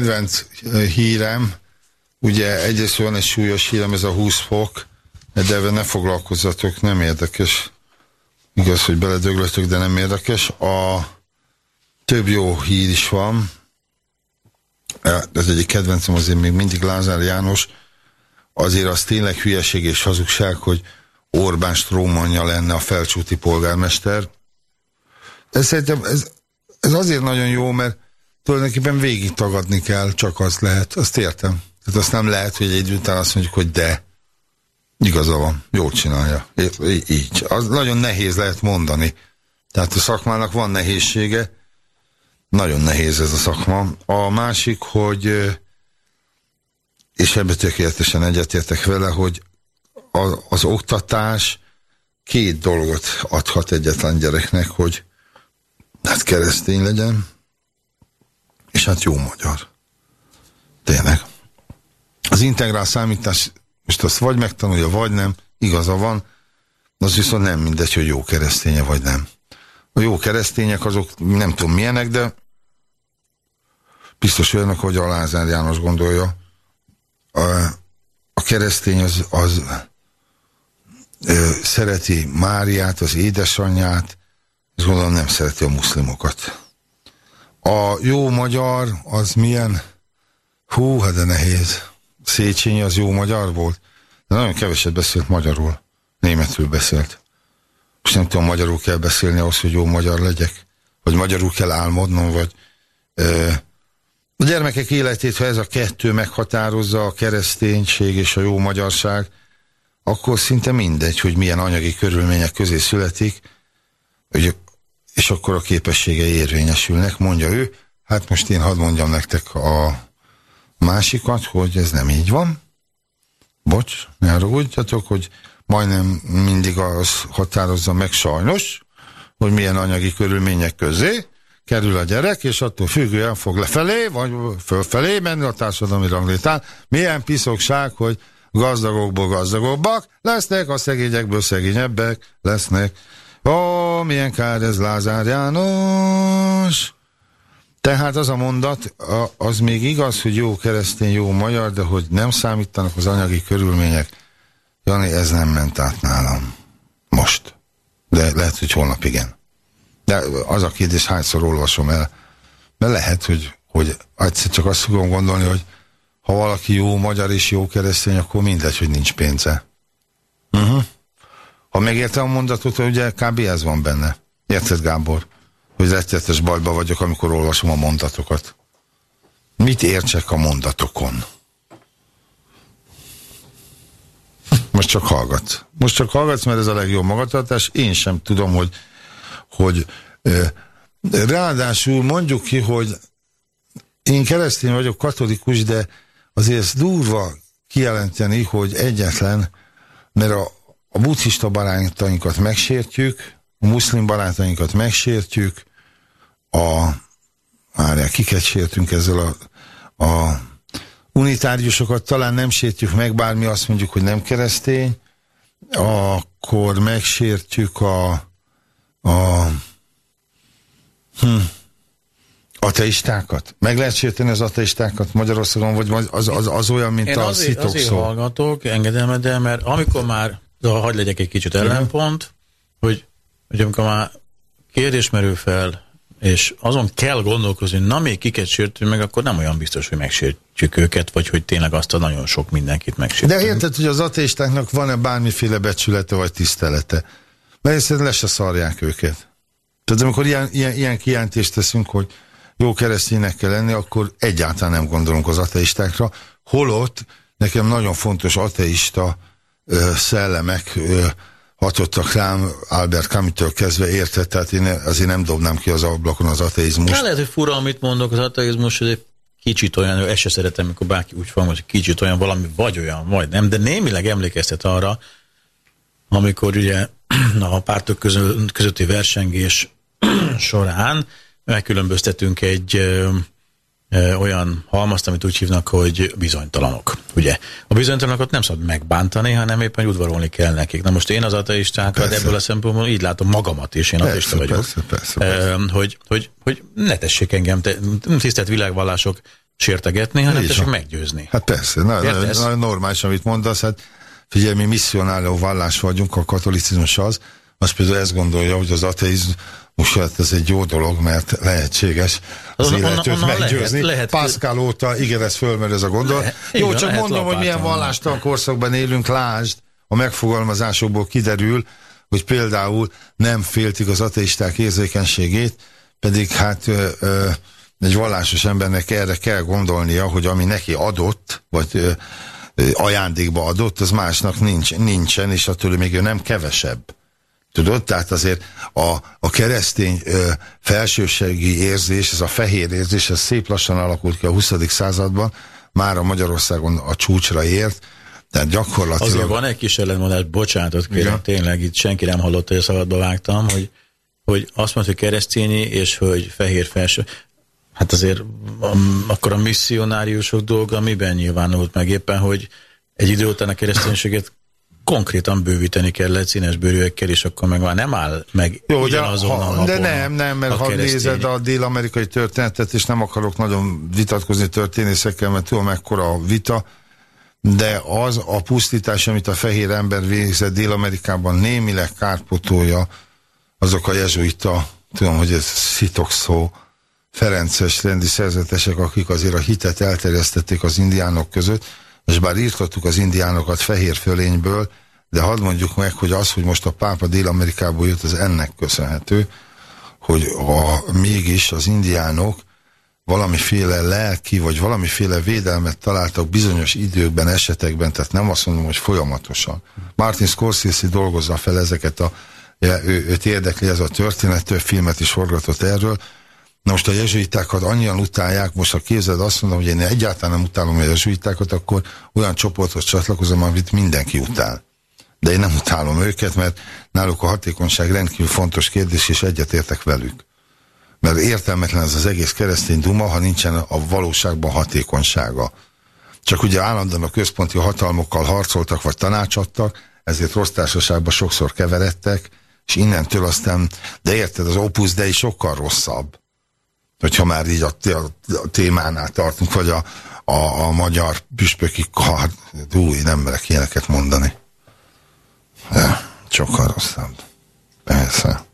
Kedvenc ö, hírem, ugye egyrészt van egy súlyos hírem, ez a 20 fok, de ebben ne foglalkozzatok, nem érdekes. Igaz, hogy beledöglöttök, de nem érdekes. A több jó hír is van. Ez egyik kedvencem azért még mindig Lázár János. Azért az tényleg hülyeség és hazugság, hogy Orbán Strómanja lenne a felcsúti polgármester. Ez szerintem ez, ez azért nagyon jó, mert tulajdonképpen végig tagadni kell, csak az lehet, azt értem. Tehát azt nem lehet, hogy egy után azt mondjuk, hogy de. Igaza van, jól csinálja. Í- Így. Az nagyon nehéz lehet mondani. Tehát a szakmának van nehézsége. Nagyon nehéz ez a szakma. A másik, hogy és ebbe tökéletesen egyetértek vele, hogy az oktatás két dolgot adhat egyetlen gyereknek, hogy hát keresztény legyen, és hát jó magyar. Tényleg. Az integrál számítás, most azt vagy megtanulja, vagy nem, igaza van, az viszont nem mindegy, hogy jó kereszténye, vagy nem. A jó keresztények azok nem tudom milyenek, de biztos olyanok, hogy a Lázár János gondolja. A, a keresztény az, az ö, szereti Máriát, az édesanyját, és gondolom nem szereti a muszlimokat. A jó magyar az milyen? Hú, hát de nehéz. Széchenyi az jó magyar volt, de nagyon keveset beszélt magyarul. Németül beszélt. És nem tudom, magyarul kell beszélni ahhoz, hogy jó magyar legyek. Vagy magyarul kell álmodnom, vagy ö, a gyermekek életét, ha ez a kettő meghatározza, a kereszténység és a jó magyarság, akkor szinte mindegy, hogy milyen anyagi körülmények közé születik, hogy, és akkor a képességei érvényesülnek, mondja ő. Hát most én hadd mondjam nektek a másikat, hogy ez nem így van. Bocs, ne haragudjatok, hogy majdnem mindig az határozza meg sajnos, hogy milyen anyagi körülmények közé kerül a gyerek, és attól függően fog lefelé, vagy fölfelé menni a társadalmi ranglétán. Milyen piszokság, hogy gazdagokból gazdagabbak lesznek, a szegényekből szegényebbek lesznek. Ó, milyen kár ez Lázár János! Tehát az a mondat, az még igaz, hogy jó keresztény, jó magyar, de hogy nem számítanak az anyagi körülmények. Jani, ez nem ment át nálam. Most. De lehet, hogy holnap igen. De az a kérdés, hányszor olvasom el. Mert lehet, hogy, hogy egyszer csak azt fogom gondolni, hogy ha valaki jó magyar és jó keresztény, akkor mindegy, hogy nincs pénze. Uh-huh. Ha megértem a mondatot, ugye kb. ez van benne. Érted, Gábor? Hogy rettetes bajba vagyok, amikor olvasom a mondatokat. Mit értsek a mondatokon? Most csak hallgat. Most csak hallgatsz, mert ez a legjobb magatartás. Én sem tudom, hogy hogy ráadásul mondjuk ki, hogy én keresztény vagyok, katolikus, de azért ez durva kijelenteni, hogy egyetlen, mert a, a buddhista barátainkat megsértjük, a muszlim barátainkat megsértjük, a, várjál, kiket sértünk ezzel a, a unitáriusokat talán nem sértjük meg, bármi azt mondjuk, hogy nem keresztény, akkor megsértjük a, a hm, ateistákat? Meg lehet sérteni az ateistákat Magyarországon, vagy az, az, az olyan, mint Én a azért, szitok azért hallgatok, engedelmedel, mert amikor már, de hagyd legyek egy kicsit ellenpont, hogy, hogy amikor már kérdés merül fel, és azon kell gondolkozni, na még kiket sértünk meg, akkor nem olyan biztos, hogy megsértjük őket, vagy hogy tényleg azt a nagyon sok mindenkit megsértünk. De érted, hogy az ateistáknak van-e bármiféle becsülete vagy tisztelete? Mert egyszerűen le se szarják őket. Tehát amikor ilyen, ilyen, ilyen kijelentést teszünk, hogy jó kereszténynek kell lenni, akkor egyáltalán nem gondolunk az ateistákra. Holott nekem nagyon fontos ateista szellemek hatottak rám Albert Camus-től kezdve érted, tehát én azért nem dobnám ki az ablakon az ateizmust. Ja, lehet, hogy fura, amit mondok, az ateizmus, hogy egy kicsit olyan, ezt se szeretem, amikor bárki úgy van, hogy kicsit olyan valami, vagy olyan, vagy nem, de némileg emlékeztet arra, amikor ugye a pártok között, közötti versengés során megkülönböztetünk egy olyan halmazt, amit úgy hívnak, hogy bizonytalanok. Ugye? A bizonytalanokat nem szabad megbántani, hanem éppen udvarolni kell nekik. Na most én az ateistákat Persze. ebből a szempontból így látom magamat is, én ateista Persze, vagyok. persze, persze, persze. Hogy, hogy, hogy ne tessék engem, te, tisztelt világvallások sértegetni, hanem tessék meggyőzni. Hát persze, na, na, Értesz? na, normális, amit mondasz, hát figyelj, mi misszionáló vallás vagyunk, a katolicizmus az, az például ezt gondolja, hogy az ateizmus, hát ez egy jó dolog, mert lehetséges az illetőt meggyőzni. lehet- lehet- Pascal óta, igen, ez fölmerül ez a gondolat. Lehet- Jó, igen, csak mondom, hogy milyen vallástalan korszakban élünk, lásd, a megfogalmazásokból kiderül, hogy például nem féltik az ateisták érzékenységét, pedig hát ö, ö, egy vallásos embernek erre kell gondolnia, hogy ami neki adott, vagy ö, ajándékba adott, az másnak nincs, nincsen, és attól még ő nem kevesebb. Tudod? Tehát azért a, a keresztény ö, felsőségi érzés, ez a fehér érzés, ez szép lassan alakult ki a 20. században, már a Magyarországon a csúcsra ért, tehát gyakorlatilag... Azért van egy kis ellentmondás, bocsánatot kérek, Igen. tényleg itt senki nem hallott, hogy a szabadba vágtam, hogy, hogy azt mondta, hogy keresztényi, és hogy fehér felső. Hát azért um, akkor a misszionáriusok dolga miben nyilvánult meg éppen, hogy egy idő után a kereszténységet konkrétan bővíteni kellett színes bőrűekkel, és akkor meg már nem áll meg Jó, de, ha, de nem, nem, mert ha keresztény. nézed a dél-amerikai történetet, és nem akarok nagyon vitatkozni történészekkel, mert tudom, mekkora a vita, de az a pusztítás, amit a fehér ember végzett Dél-Amerikában némileg kárpotolja azok a jezsuita, tudom, hogy ez szitok szó, Ferences rendi szerzetesek, akik azért a hitet elterjesztették az indiánok között, és bár írtottuk az indiánokat fehér fölényből, de hadd mondjuk meg, hogy az, hogy most a pápa Dél-Amerikából jött, az ennek köszönhető, hogy a, mégis az indiánok valamiféle lelki, vagy valamiféle védelmet találtak bizonyos időkben, esetekben, tehát nem azt mondom, hogy folyamatosan. Martin Scorsese dolgozza fel ezeket a, ő, őt érdekli ez a történet, több filmet is forgatott erről. Na most a jezsuitákat annyian utálják, most ha képzeld azt mondom, hogy én egyáltalán nem utálom a jezsuitákat, akkor olyan csoporthoz csatlakozom, amit mindenki utál. De én nem utálom őket, mert náluk a hatékonyság rendkívül fontos kérdés, és egyetértek velük mert értelmetlen ez az egész keresztény duma, ha nincsen a valóságban hatékonysága. Csak ugye állandóan a központi hatalmokkal harcoltak, vagy tanácsadtak, ezért rossz társaságban sokszor keveredtek, és innentől aztán, de érted, az Opus Dei sokkal rosszabb, hogyha már így a, a, témánál tartunk, vagy a, a, a magyar püspöki kard, új, nem merek ilyeneket mondani. De, sokkal rosszabb. Persze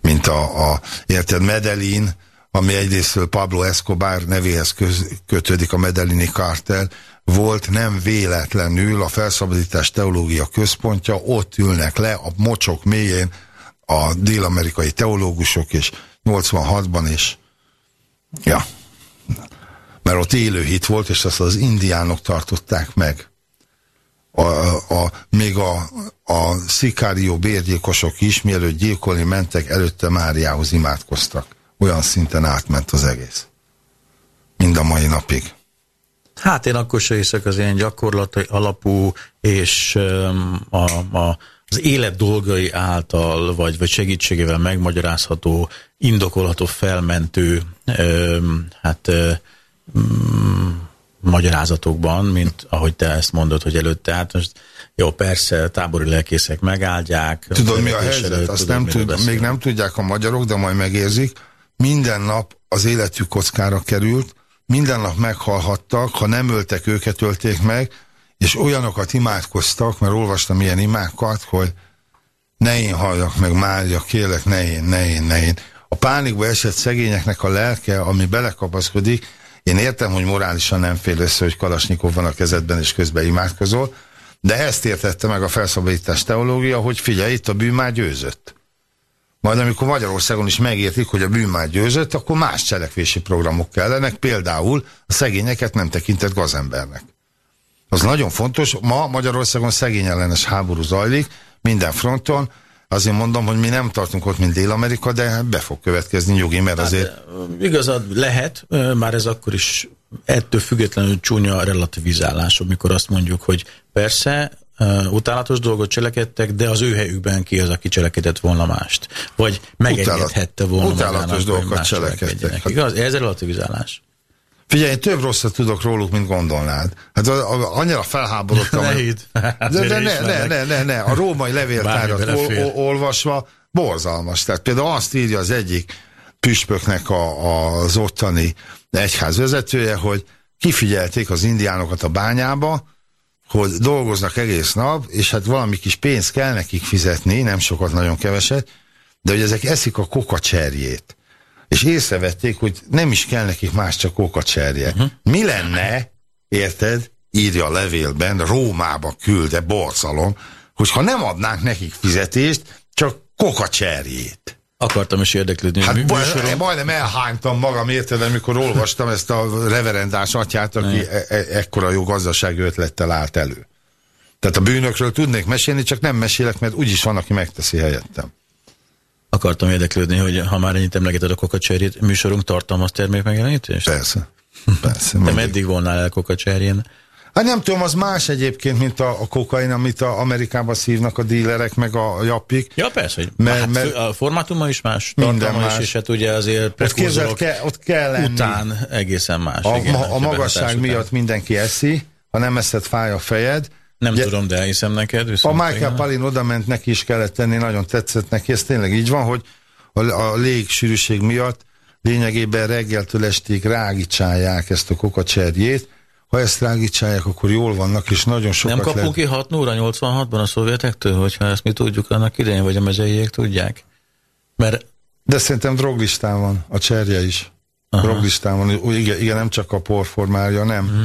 mint a, a érted, Medellin, ami egyrésztől Pablo Escobar nevéhez köz, kötődik a Medellini kártel, volt nem véletlenül a felszabadítás teológia központja, ott ülnek le a mocsok mélyén a dél-amerikai teológusok, és 86-ban is, ja, mert ott élő hit volt, és azt az indiánok tartották meg. a, a, még a, a szikárió bérgyilkosok is, mielőtt gyilkolni mentek, előtte Máriához imádkoztak. Olyan szinten átment az egész. Mind a mai napig. Hát én akkor se hiszek az ilyen gyakorlati alapú és a, a, az élet dolgai által, vagy, vagy segítségével megmagyarázható, indokolható, felmentő hát mm, magyarázatokban, mint ahogy te ezt mondod, hogy előtte. Hát most jó, persze, tábori lelkészek megáldják. Tudod, mi a helyzet? Előtt, Azt tudom, nem tud, még nem tudják a magyarok, de majd megérzik. Minden nap az életük kockára került, minden nap meghalhattak, ha nem öltek, őket ölték meg, és olyanokat imádkoztak, mert olvastam ilyen imákat, hogy ne én halljak meg, Mária, kérlek, ne én, ne én, ne én. A pánikba esett szegényeknek a lelke, ami belekapaszkodik, én értem, hogy morálisan nem fél össze, hogy Kalasnyikov van a kezedben, és közben imádkozol, de ezt értette meg a felszabadítás teológia, hogy figyelj, itt a bűn már győzött. Majd amikor Magyarországon is megértik, hogy a bűn már győzött, akkor más cselekvési programok kellenek, például a szegényeket nem tekintett gazembernek. Az nagyon fontos, ma Magyarországon szegény ellenes háború zajlik, minden fronton, azért mondom, hogy mi nem tartunk ott, mint Dél-Amerika, de be fog következni nyugi, mert hát, azért... Hát, igazad lehet, már ez akkor is ettől függetlenül csúnya relativizálás, amikor azt mondjuk, hogy persze, utálatos dolgot cselekedtek, de az ő helyükben ki az, aki cselekedett volna mást. Vagy megengedhette volna Utálatos magának, dolgokat cselekedtek. Igaz? Ez a relativizálás. Figyelj, én több rosszat tudok róluk, mint gondolnád. Hát a, a, annyira felháborodtam. ne hidd. De, de ne, ne, ne, ne, ne, a római levéltárat ol, olvasva borzalmas. Tehát például azt írja az egyik püspöknek a, az ottani egyház vezetője, hogy kifigyelték az indiánokat a bányába, hogy dolgoznak egész nap, és hát valami kis pénzt kell nekik fizetni, nem sokat, nagyon keveset, de hogy ezek eszik a kokacserjét. És észrevették, hogy nem is kell nekik más, csak kokacserje. Uh -huh. Mi lenne, érted, írja a levélben, Rómába külde borzalom, hogyha nem adnánk nekik fizetést, csak kokacserjét. Akartam is érdeklődni. Hát műsorom. majdnem elhánytam magam, érted, amikor olvastam ezt a reverendás atyát, aki e e ekkora jó gazdasági ötlettel állt elő. Tehát a bűnökről tudnék mesélni, csak nem mesélek, mert úgyis van, aki megteszi helyettem. Akartam érdeklődni, hogy ha már ennyit emlegeted a kokacserjét, műsorunk tartalmaz termék megjelenítést? Persze. Persze. De meddig volnál el kokacserjén? Hát nem tudom, az más egyébként, mint a, a kokain, amit a Amerikában szívnak a dílerek, meg a jappik. Ja, persze, hogy mert, hát mert a formátuma is más, minden más. is, és hát ugye azért prekurzorok ke, ott kell lenni. után egészen más. A, igen, a, a magasság miatt után. mindenki eszi, ha nem eszed, fáj a fejed. Nem ugye, tudom, de elhiszem neked. A Michael. Palin oda ment, neki is kellett tenni, nagyon tetszett neki, ez tényleg így van, hogy a, a légsűrűség miatt lényegében reggeltől estig rágicsálják ezt a kokacserjét, ha ezt rágítsálják, akkor jól vannak, és nagyon sokat Nem kapunk lehet... ki 6 óra 86-ban a szovjetektől, hogyha ezt mi tudjuk annak idején, vagy a mezeiek tudják? Mert... De szerintem droglistán van, a cserje is. Aha. Droglistán van, igen, igen, nem csak a porformája, nem. Uh -huh.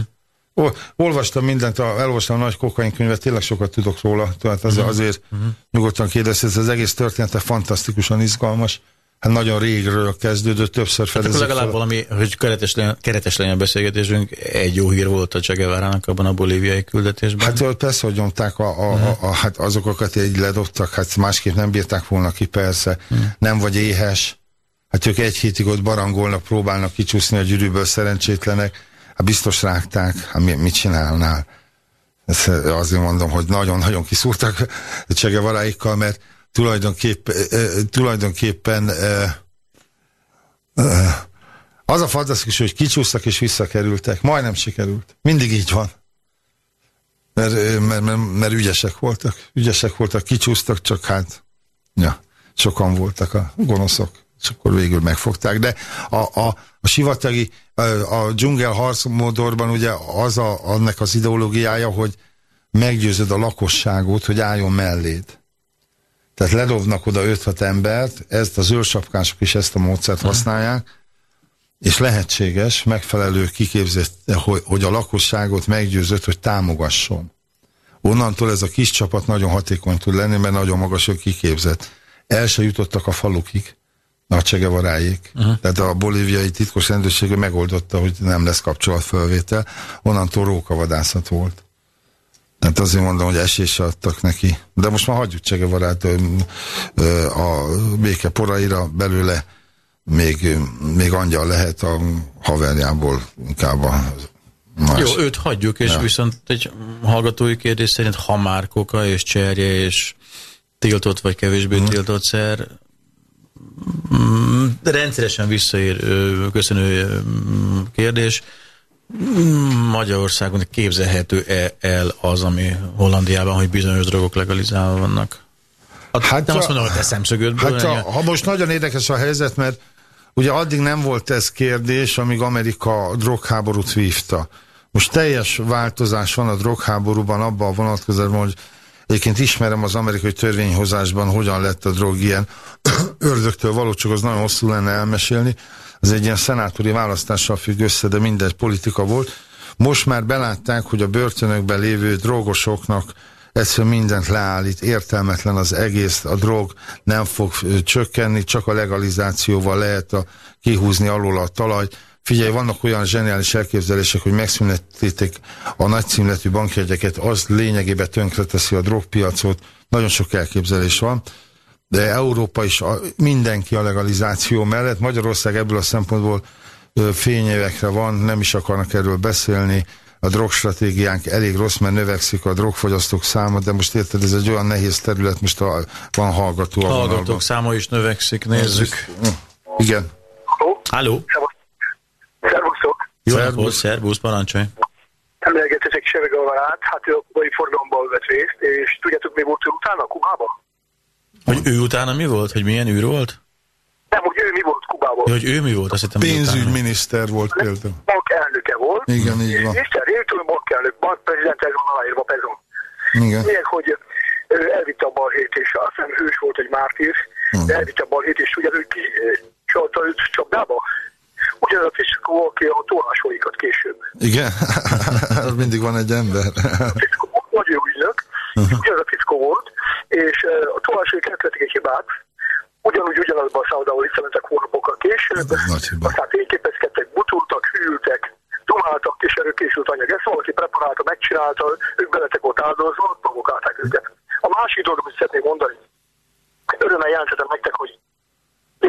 Olvastam mindent, elolvastam a nagy kokainkönyvet, tényleg sokat tudok róla, tehát az, uh -huh. azért uh -huh. nyugodtan kérdezhet, az egész története fantasztikusan izgalmas hát nagyon régről kezdődött, többször fedezik hát legalább fel. valami, hogy keretes legyen, keretes legyen a beszélgetésünk, egy jó hír volt a Csegevárának abban a bolíviai küldetésben. Hát persze, hogy nyomták, a, a, -huh. a, a, hát azokat egy ledobtak, hát másképp nem bírták volna ki, persze. Mhm. -huh. Nem vagy éhes. Hát ők egy hétig ott barangolnak, próbálnak kicsúszni a gyűrűből szerencsétlenek. Hát biztos rágták, hát mit csinálnál? Ezt azért mondom, hogy nagyon-nagyon kiszúrtak Csegevaráikkal, mert tulajdonképp, tulajdonképpen az a fantasztikus, hogy kicsúsztak és visszakerültek. Majdnem sikerült. Mindig így van. Mert, mert, mert, mert ügyesek voltak. Ügyesek voltak, kicsúsztak, csak hát ja, sokan voltak a gonoszok. És akkor végül megfogták. De a, a, a sivatagi, a, a dzsungel harcmódorban ugye az a, annak az ideológiája, hogy meggyőzöd a lakosságot, hogy álljon melléd. Tehát ledobnak oda 5-6 embert, ezt az őrsapkások is ezt a módszert használják, és lehetséges, megfelelő kiképzett, hogy, hogy a lakosságot meggyőzött, hogy támogasson. Onnantól ez a kis csapat nagyon hatékony tud lenni, mert nagyon magas a kiképzett. El se jutottak a falukig, a Csegevaráig. Uh -huh. Tehát a bolíviai titkos rendőrsége megoldotta, hogy nem lesz kapcsolatfölvétel. Onnantól rókavadászat volt. Hát azért mondom, hogy esésre adtak neki. De most már hagyjuk Csegevarát a béke poraira belőle még, még angyal lehet a haverjából inkább a más. Jó, őt hagyjuk, és ja. viszont egy hallgatói kérdés szerint ha már koka és cserje és tiltott vagy kevésbé hmm. tiltott szer rendszeresen visszaér köszönő kérdés Magyarországon képzelhető -e el az, ami Hollandiában, hogy bizonyos drogok legalizálva vannak? A, hát nem a, azt mondom, hogy te szemszögödből. Hát a, ha most nagyon érdekes a helyzet, mert ugye addig nem volt ez kérdés, amíg Amerika drogháborút vívta. Most teljes változás van a drogháborúban abban a vonatkozásban, hogy egyébként ismerem az amerikai törvényhozásban, hogyan lett a drog ilyen ördögtől való, csak az nagyon hosszú lenne elmesélni. Ez egy ilyen szenátori választással függ össze, de mindegy politika volt. Most már belátták, hogy a börtönökben lévő drogosoknak egyszerűen mindent leállít, értelmetlen az egész, a drog nem fog csökkenni, csak a legalizációval lehet a, kihúzni alól a talajt. Figyelj, vannak olyan zseniális elképzelések, hogy megszünetítik a nagycímletű bankjegyeket, az lényegében tönkreteszi a drogpiacot, nagyon sok elképzelés van de Európa is a, mindenki a legalizáció mellett. Magyarország ebből a szempontból fényévekre van, nem is akarnak erről beszélni. A drogstratégiánk elég rossz, mert növekszik a drogfogyasztók száma, de most érted, ez egy olyan nehéz terület, most a, van hallgató. A hallgatók vonalban. száma is növekszik, nézzük. Igen. Halló? Szervusztok. Napot, szervusz, parancsolj. Emlékeztetek Sevega Varát, hát ő a kubai forgalomban vett részt, és tudjátok mi volt ő utána Kubában? Hogy ő utána mi volt? Hogy milyen űr volt? Nem, hogy ő mi volt Kubában. Ja, hogy ő mi volt? Azt hittem, Pénzügyminiszter volt például. Bank elnöke volt. Igen, így van. Mr. Rétől bankelnök, bankprezident ez van aláírva Pezon. Igen. Milyen, hogy ő elvitte a balhét, és azt hiszem hős volt egy mártír, uh-huh. de elvitte a balhét, és ugye ő ki csalta őt csapdába. Ugyanaz a fickó, aki a tolásóikat később. Igen, mindig van egy ember. a fickó, nagy ügynök, uh-huh. ugyanaz a fickó volt, és a tolvasóik elkövetik egy hibát, ugyanúgy ugyanazban a szállodában visszamentek hónapokkal később, aztán fényképezkedtek, butultak, hűltek, dumáltak, és erről készült anyag. Ezt valaki preparálta, megcsinálta, ők beletek volt áldozva, provokálták őket. A másik dolog, amit szeretnék mondani, örömmel jelentetem nektek, hogy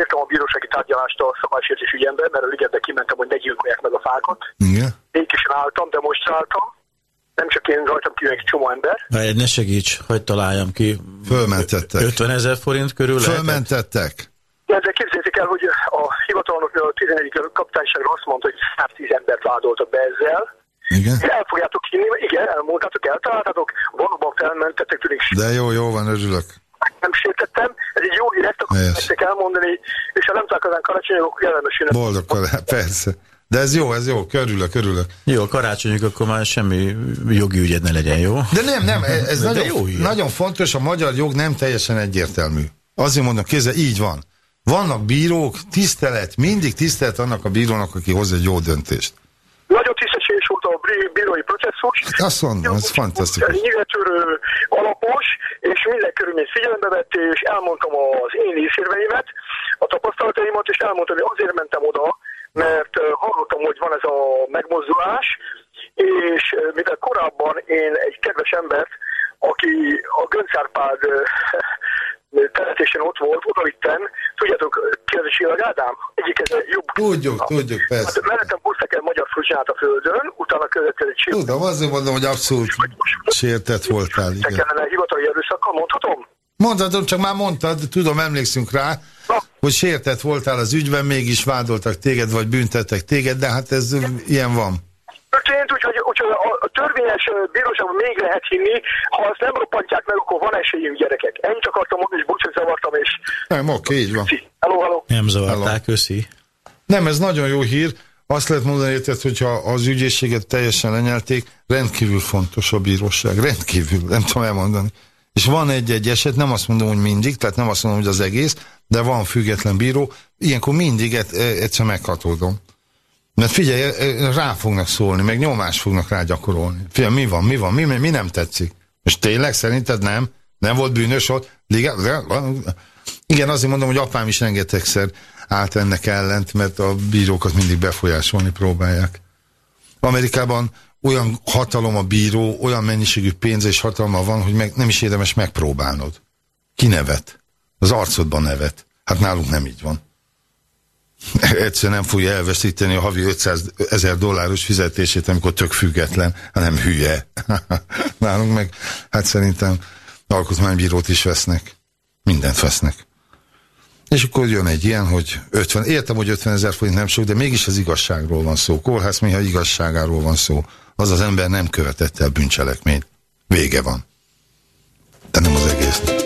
értem a bírósági tárgyalást a szabálysértés ügyemben, mert a ligetbe kimentem, hogy ne gyilkolják meg a fákat. Igen. Békésen álltam, demonstráltam, nem csak én rajtam ki, egy csomó ember. Várj, ne segíts, hogy találjam ki. Fölmentettek. 50 ezer forint körül Fölmentettek. Ja, de képzeljétek el, hogy a hivatalnok a 11. kapitányságra azt mondta, hogy 110 embert vádoltak be ezzel. Igen? El fogjátok hinni, igen, elmondtátok, eltaláltatok, valóban felmentettek tőlük. De jó, jó van, örülök. Nem sértettem, ez egy jó hír, ezt nektek elmondani, és ha nem találkozunk karácsony, akkor jellemes Boldog persze. De ez jó, ez jó, körülök, körülök. Jó, a karácsonyuk akkor már semmi jogi ügyed ne legyen, jó? De nem, nem, ez De nagyon, jó nagyon fontos, a magyar jog nem teljesen egyértelmű. Azért mondom, kézzel, így van. Vannak bírók, tisztelet, mindig tisztelet annak a bírónak, aki hoz egy jó döntést. Nagyon volt a bírói processzus. Hát azt mondom, ez fantasztikus. Nyilvetőről alapos, és minden körülményt figyelembe vett, és elmondtam az én észérveimet, a tapasztalataimat, és elmondtam, hogy azért mentem oda, mert hallottam, hogy van ez a megmozdulás, és mivel korábban én egy kedves embert, aki a Göncárpád teretésen ott volt, oda vittem, tudjátok, a Csillag Ádám? Egyik ez jobb. Tudjuk, tudjuk, persze. Hát mellettem el magyar fruzsát a földön, utána között egy Csillag. Tudom, azért mondom, hogy abszolút sértett voltál. Igen. Kellene hivatali erőszakkal, mondhatom? Mondhatom, csak már mondtad, tudom, emlékszünk rá, Na. hogy sértett voltál az ügyben, mégis vádoltak téged, vagy büntettek téged, de hát ez ilyen van. Történt, a törvényes bíróságban még lehet hinni, ha azt nem roppantják meg, akkor van esélyünk gyerekek. Ennyit akartam mondani, és bocsánat, zavartam, és... Nem, oké, így van. Hello, hello. Nem zavarták, köszi. Nem, ez nagyon jó hír. Azt lehet mondani, érted, hogyha az ügyészséget teljesen lenyelték, rendkívül fontos a bíróság, rendkívül, nem tudom elmondani. És van egy-egy eset, nem azt mondom, hogy mindig, tehát nem azt mondom, hogy az egész, de van független bíró, ilyenkor mindig e, egyszer meghatódom. Mert figyelj, rá fognak szólni, meg nyomást fognak rá gyakorolni. Figyelj, mi van, mi van, mi, mi nem tetszik. És tényleg szerinted nem? Nem volt bűnös ott? Liga? Igen, azért mondom, hogy apám is rengetegszer állt ennek ellent, mert a bírókat mindig befolyásolni próbálják. Amerikában olyan hatalom a bíró, olyan mennyiségű pénz és hatalma van, hogy meg, nem is érdemes megpróbálnod. Ki nevet? Az arcodban nevet. Hát nálunk nem így van egyszer nem fogja elveszíteni a havi 500 ezer dolláros fizetését, amikor tök független, hanem hülye. Nálunk meg, hát szerintem alkotmánybírót is vesznek. Mindent vesznek. És akkor jön egy ilyen, hogy 50, értem, hogy 50 ezer forint nem sok, de mégis az igazságról van szó. Kórház Miha igazságáról van szó. Az az ember nem követette el bűncselekményt. Vége van. De nem az egésznek.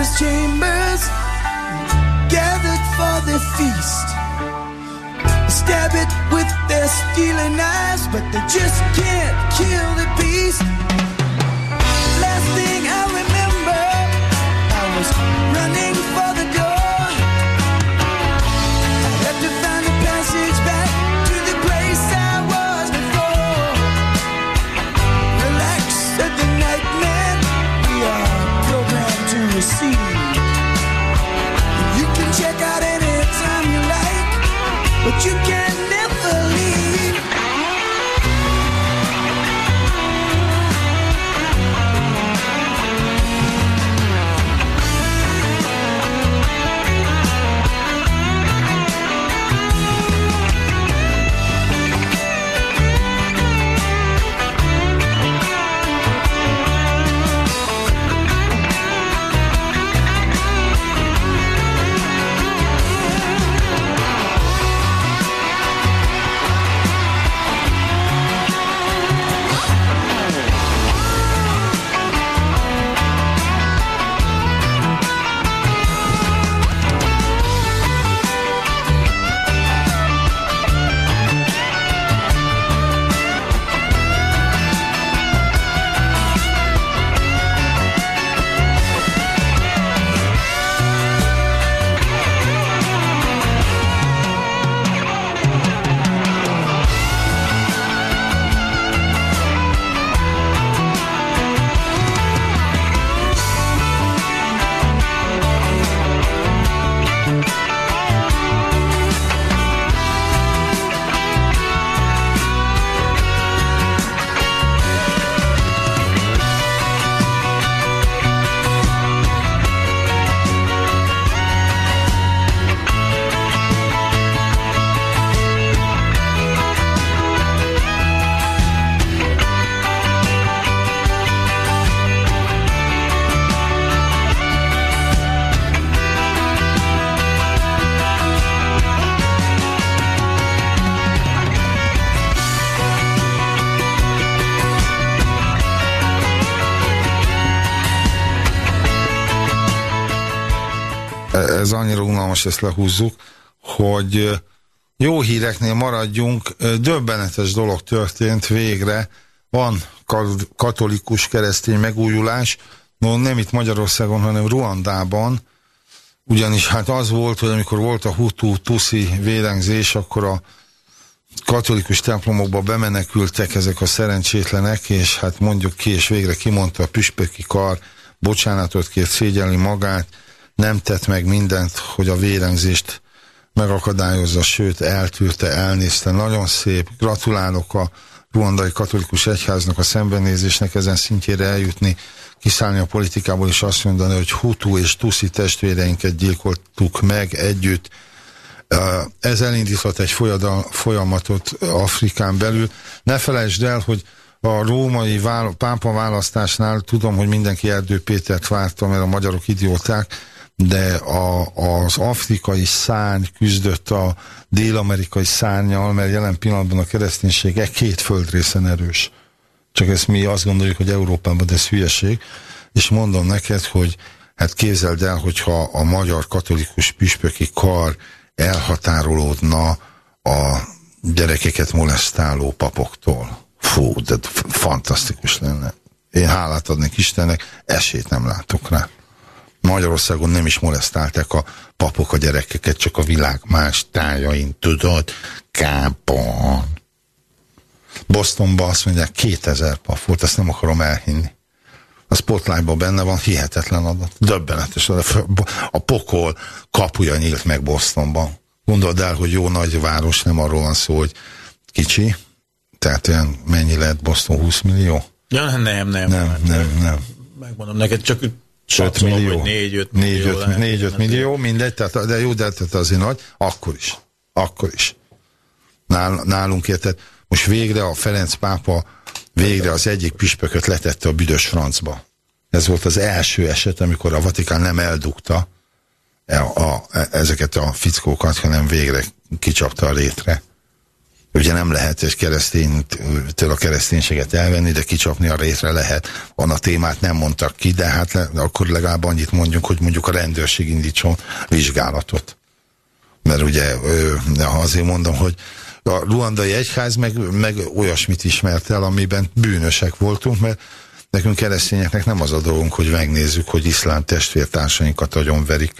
His chambers gathered for their feast. Stab it with their stealing eyes, but they just can't kill the beast. Last thing I remember, I was running. Ez annyira unalmas, ezt lehúzzuk, hogy jó híreknél maradjunk, döbbenetes dolog történt végre, van katolikus keresztény megújulás, no nem itt Magyarországon, hanem Ruandában, ugyanis hát az volt, hogy amikor volt a Hutu-Tuszi vérengzés, akkor a katolikus templomokba bemenekültek ezek a szerencsétlenek, és hát mondjuk ki, és végre kimondta a püspöki kar, bocsánatot kért szégyelni magát, nem tett meg mindent, hogy a vérengzést megakadályozza, sőt eltűrte, elnézte. Nagyon szép, gratulálok a ruandai katolikus egyháznak a szembenézésnek ezen szintjére eljutni, kiszállni a politikából és azt mondani, hogy Hutu és Tuszi testvéreinket gyilkoltuk meg együtt. Ez elindított egy folyamatot Afrikán belül. Ne felejtsd el, hogy a római vála, pápa választásnál tudom, hogy mindenki Erdő Pétert várta, mert a magyarok idióták, de a, az afrikai szárny küzdött a dél-amerikai szárnyal, mert jelen pillanatban a kereszténység e két földrészen erős. Csak ezt mi azt gondoljuk, hogy Európában, de ez hülyeség. És mondom neked, hogy hát képzeld el, hogyha a magyar katolikus püspöki kar elhatárolódna a gyerekeket molesztáló papoktól. Fú, de fantasztikus lenne. Én hálát adnék Istennek, esélyt nem látok rá. Magyarországon nem is molesztálták a papok a gyerekeket, csak a világ más tájain, tudod? Kápon. Bostonban azt mondják, 2000 pap volt, ezt nem akarom elhinni. A spotlightban benne van, hihetetlen adat. Döbbenetes. A pokol kapuja nyílt meg Bostonban. Gondold el, hogy jó nagy város, nem arról van szó, hogy kicsi. Tehát olyan mennyi lehet Boston? 20 millió? Ja, nem, nem, nem. Nem, nem, nem. Megmondom neked, csak 5 millió. 4-5 millió. 4-5 millió, mindegy, tehát, de jó, de tehát azért nagy, akkor is. Akkor is. Nál, nálunk érted, most végre a Ferenc pápa végre az egyik püspököt letette a büdös francba. Ez volt az első eset, amikor a Vatikán nem eldugta a, a, ezeket a fickókat, hanem végre kicsapta a létre. Ugye nem lehet egy kereszténytől a kereszténységet elvenni, de kicsapni a rétre lehet. Van a témát nem mondtak ki, de hát le, akkor legalább annyit mondjunk, hogy mondjuk a rendőrség indítson vizsgálatot. Mert ugye azért mondom, hogy a ruandai egyház meg, meg olyasmit ismert el, amiben bűnösek voltunk, mert nekünk keresztényeknek nem az a dolgunk, hogy megnézzük, hogy iszlám testvértársainkat agyonverik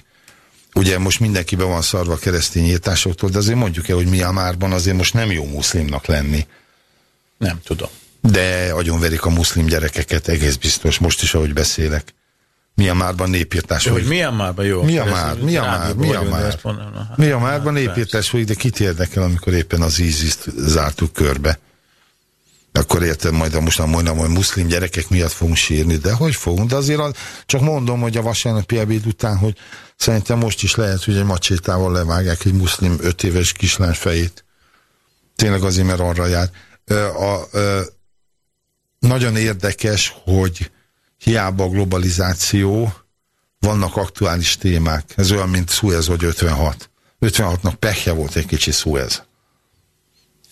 ugye most mindenki be van szarva a keresztény írtásoktól, de azért mondjuk el, hogy Miamárban azért most nem jó muszlimnak lenni. Nem tudom. De agyonverik a muszlim gyerekeket, egész biztos, most is, ahogy beszélek. Miamárban népírtás folyik. Hogy Miamárban jó. Miamár, Miamár, Miamár. Miamárban népírtás folyik, de kit érdekel, amikor éppen az ISIS-t zártuk körbe. Akkor értem, majd a most majdnem, hogy muszlim gyerekek miatt fogunk sírni, de hogy fogunk? De azért az, csak mondom, hogy a vasárnapi ebéd után, hogy Szerintem most is lehet, hogy egy macsétával levágják egy muszlim öt éves kislány fejét. Tényleg azért, mert arra jár. A, a, nagyon érdekes, hogy hiába a globalizáció, vannak aktuális témák. Ez olyan, mint Suez vagy 56. 56-nak pehje volt egy kicsi Suez.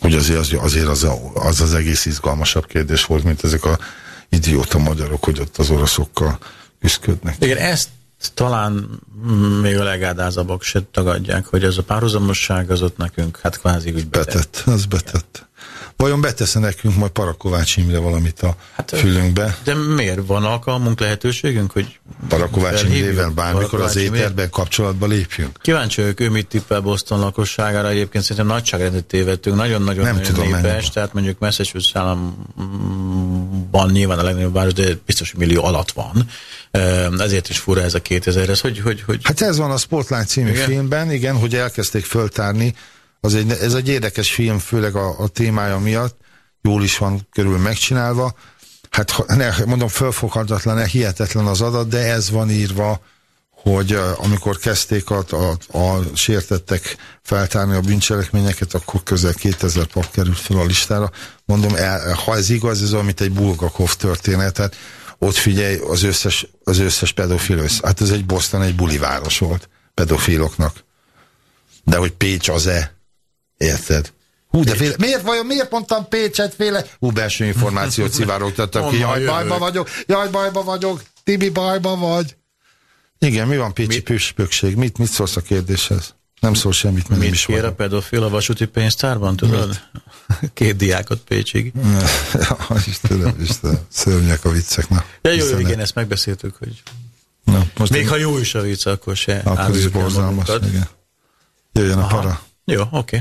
Hogy azért az, azért az, az az egész izgalmasabb kérdés volt, mint ezek a idióta magyarok, hogy ott az oroszokkal küzdködnek. Igen, ezt talán még a legádázabbak se tagadják, hogy ez a párhuzamosság az ott nekünk, hát kvázi úgy betett. Betett, az betett. Vajon betesz nekünk majd Parakovács Imre valamit a hát, fülünkbe? De miért van alkalmunk, lehetőségünk, hogy Parakovács Imrével bármikor az éterben kapcsolatba lépjünk? Kíváncsi vagyok, ő mit tippel Boston lakosságára, egyébként szerintem nagyságrendet tévedtünk, nagyon-nagyon Nem nagyon tudom, népes, tehát mondjuk Massachusetts államban nyilván a legnagyobb város, de biztos, hogy millió alatt van. Ezért is fura ez a 2000, ez hogy, hogy, hogy... Hát ez van a Spotlight című igen? filmben, igen, hogy elkezdték föltárni az egy, ez egy érdekes film, főleg a, a témája miatt, jól is van körül megcsinálva. Hát ne, mondom, fölfoghatatlan, hihetetlen az adat, de ez van írva, hogy amikor kezdték a, a, a sértettek feltárni a bűncselekményeket, akkor közel 2000 pap került fel a listára. Mondom, el, ha ez igaz, ez olyan, mint egy Bulgakov történetet, ott figyelj, az összes, az összes pedofil össze. Hát ez egy Boston, egy buliváros volt pedofiloknak. De hogy Pécs az-e? Érted? Hú, de féle, miért vajon, miért mondtam Pécset féle? Hú, belső információt szivárogtattam ki, jaj, bajba vagyok, jaj, bajba vagyok, Tibi, bajba vagy. Igen, mi van Pécsi püspökség? Mit, mit szólsz a kérdéshez? Nem szól semmit, mert Mit nem is kér a pedofil a vasúti pénztárban, tudod? Két diákot Pécsig. ja, Istenem, Istenem, szörnyek a viccek. Na, ja, jó, jó, igen, ezt megbeszéltük, hogy Na, most még én... ha jó is a vicc, akkor se Akkor is borzalmas, igen. Jöjjön Aha. a para. Jó, oké, okay.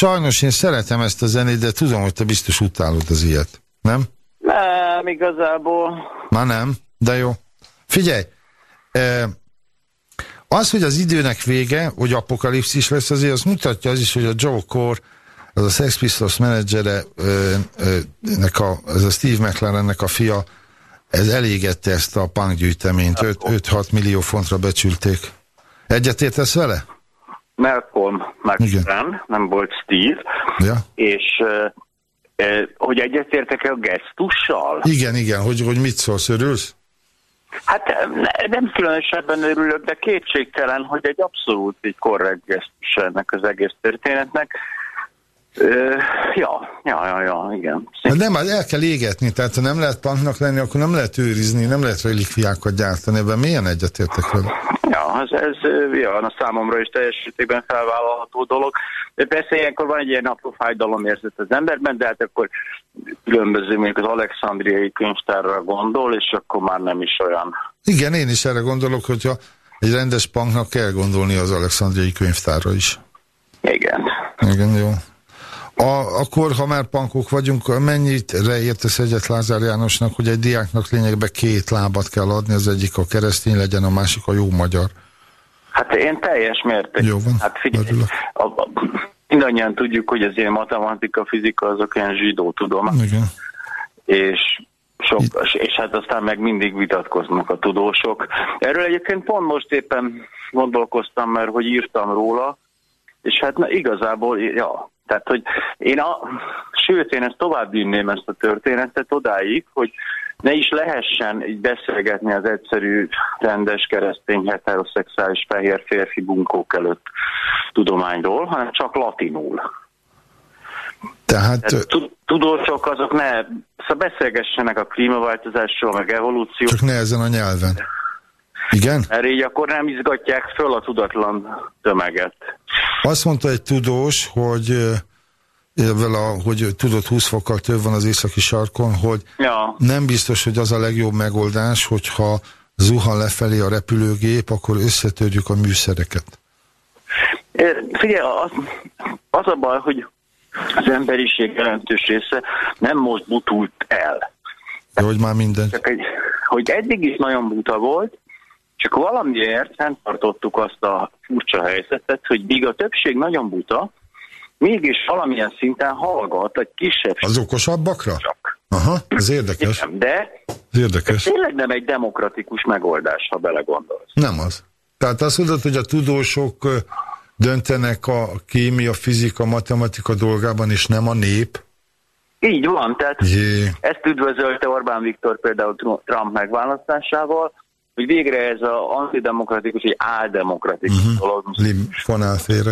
Sajnos én szeretem ezt a zenét, de tudom, hogy te biztos utálod az ilyet. Nem? Nem, igazából. Már nem, de jó. Figyelj, az, hogy az időnek vége, hogy apokalipszis lesz, azért az mutatja az is, hogy a Joe Core, az a Sex Pistols menedzsere, nek a, ez a Steve McLarennek a fia, ez elégette ezt a punk gyűjteményt, 5-6 millió fontra becsülték. Egyetértesz vele? Malcolm McLaren, nem volt Steve, Ja. és uh, uh, hogy egyetértek-e a gesztussal? Igen, igen, hogy, hogy mit szólsz, örülsz? Hát ne, nem különösebben örülök, de kétségtelen, hogy egy abszolút egy korrekt gesztus ennek az egész történetnek. Uh, ja, ja, ja, ja, igen. Hát nem, hát el kell égetni, tehát ha nem lehet punknak lenni, akkor nem lehet őrizni, nem lehet relikviákat gyártani, ebben milyen egyetértek vele? Ja, ez, ez ö, ja, a számomra is teljes mértékben felvállalható dolog. De persze ilyenkor van egy ilyen apró fájdalomérzet az emberben, de hát akkor különböző, mondjuk az alexandriai könyvtárra gondol, és akkor már nem is olyan. Igen, én is erre gondolok, hogyha egy rendes punknak kell gondolni az alexandriai könyvtárra is. Igen. Igen, jó. A, akkor, ha már pankok vagyunk, mennyit értesz egyet Lázár Jánosnak, hogy egy diáknak lényegben két lábat kell adni, az egyik a keresztény legyen, a másik a jó magyar. Hát én teljes mértékben. Jó van, Hát figyelj, a, a, mindannyian tudjuk, hogy az ilyen matematika, fizika azok olyan zsidó tudomány. Igen. És sok, és hát aztán meg mindig vitatkoznak a tudósok. Erről egyébként pont most éppen gondolkoztam, mert hogy írtam róla, és hát na, igazából, ja, tehát, hogy én a, sőt, én ezt tovább vinném ezt a történetet odáig, hogy ne is lehessen így beszélgetni az egyszerű, rendes, keresztény, heteroszexuális, fehér férfi bunkók előtt tudományról, hanem csak latinul. Tehát... Tehát tud- tudósok azok ne, szóval beszélgessenek a klímaváltozásról, meg evolúció. Csak ne ezen a nyelven. Igen? Mert így akkor nem izgatják föl a tudatlan tömeget. Azt mondta egy tudós, hogy a, hogy tudott 20 fokkal több van az északi sarkon, hogy Ja. nem biztos, hogy az a legjobb megoldás, hogyha zuhan lefelé a repülőgép, akkor összetörjük a műszereket. É, Figyelj, az, az a baj, hogy az emberiség jelentős része nem most butult el. De hogy már minden. Csak egy, hogy eddig is nagyon buta volt, csak valamiért fenntartottuk azt a furcsa helyzetet, hogy míg a többség nagyon buta, mégis valamilyen szinten hallgat egy kisebb... Az okosabbakra? Csak. Aha, ez érdekes. Igen, de ez érdekes. Ez tényleg nem egy demokratikus megoldás, ha belegondolsz. Nem az. Tehát azt mondod, hogy a tudósok döntenek a kémia, fizika, matematika dolgában, és nem a nép? Így van, tehát Jé. ezt üdvözölte Orbán Viktor például Trump megválasztásával, hogy végre ez a antidemokratikus, egy áldemokratikus uh-huh. dolog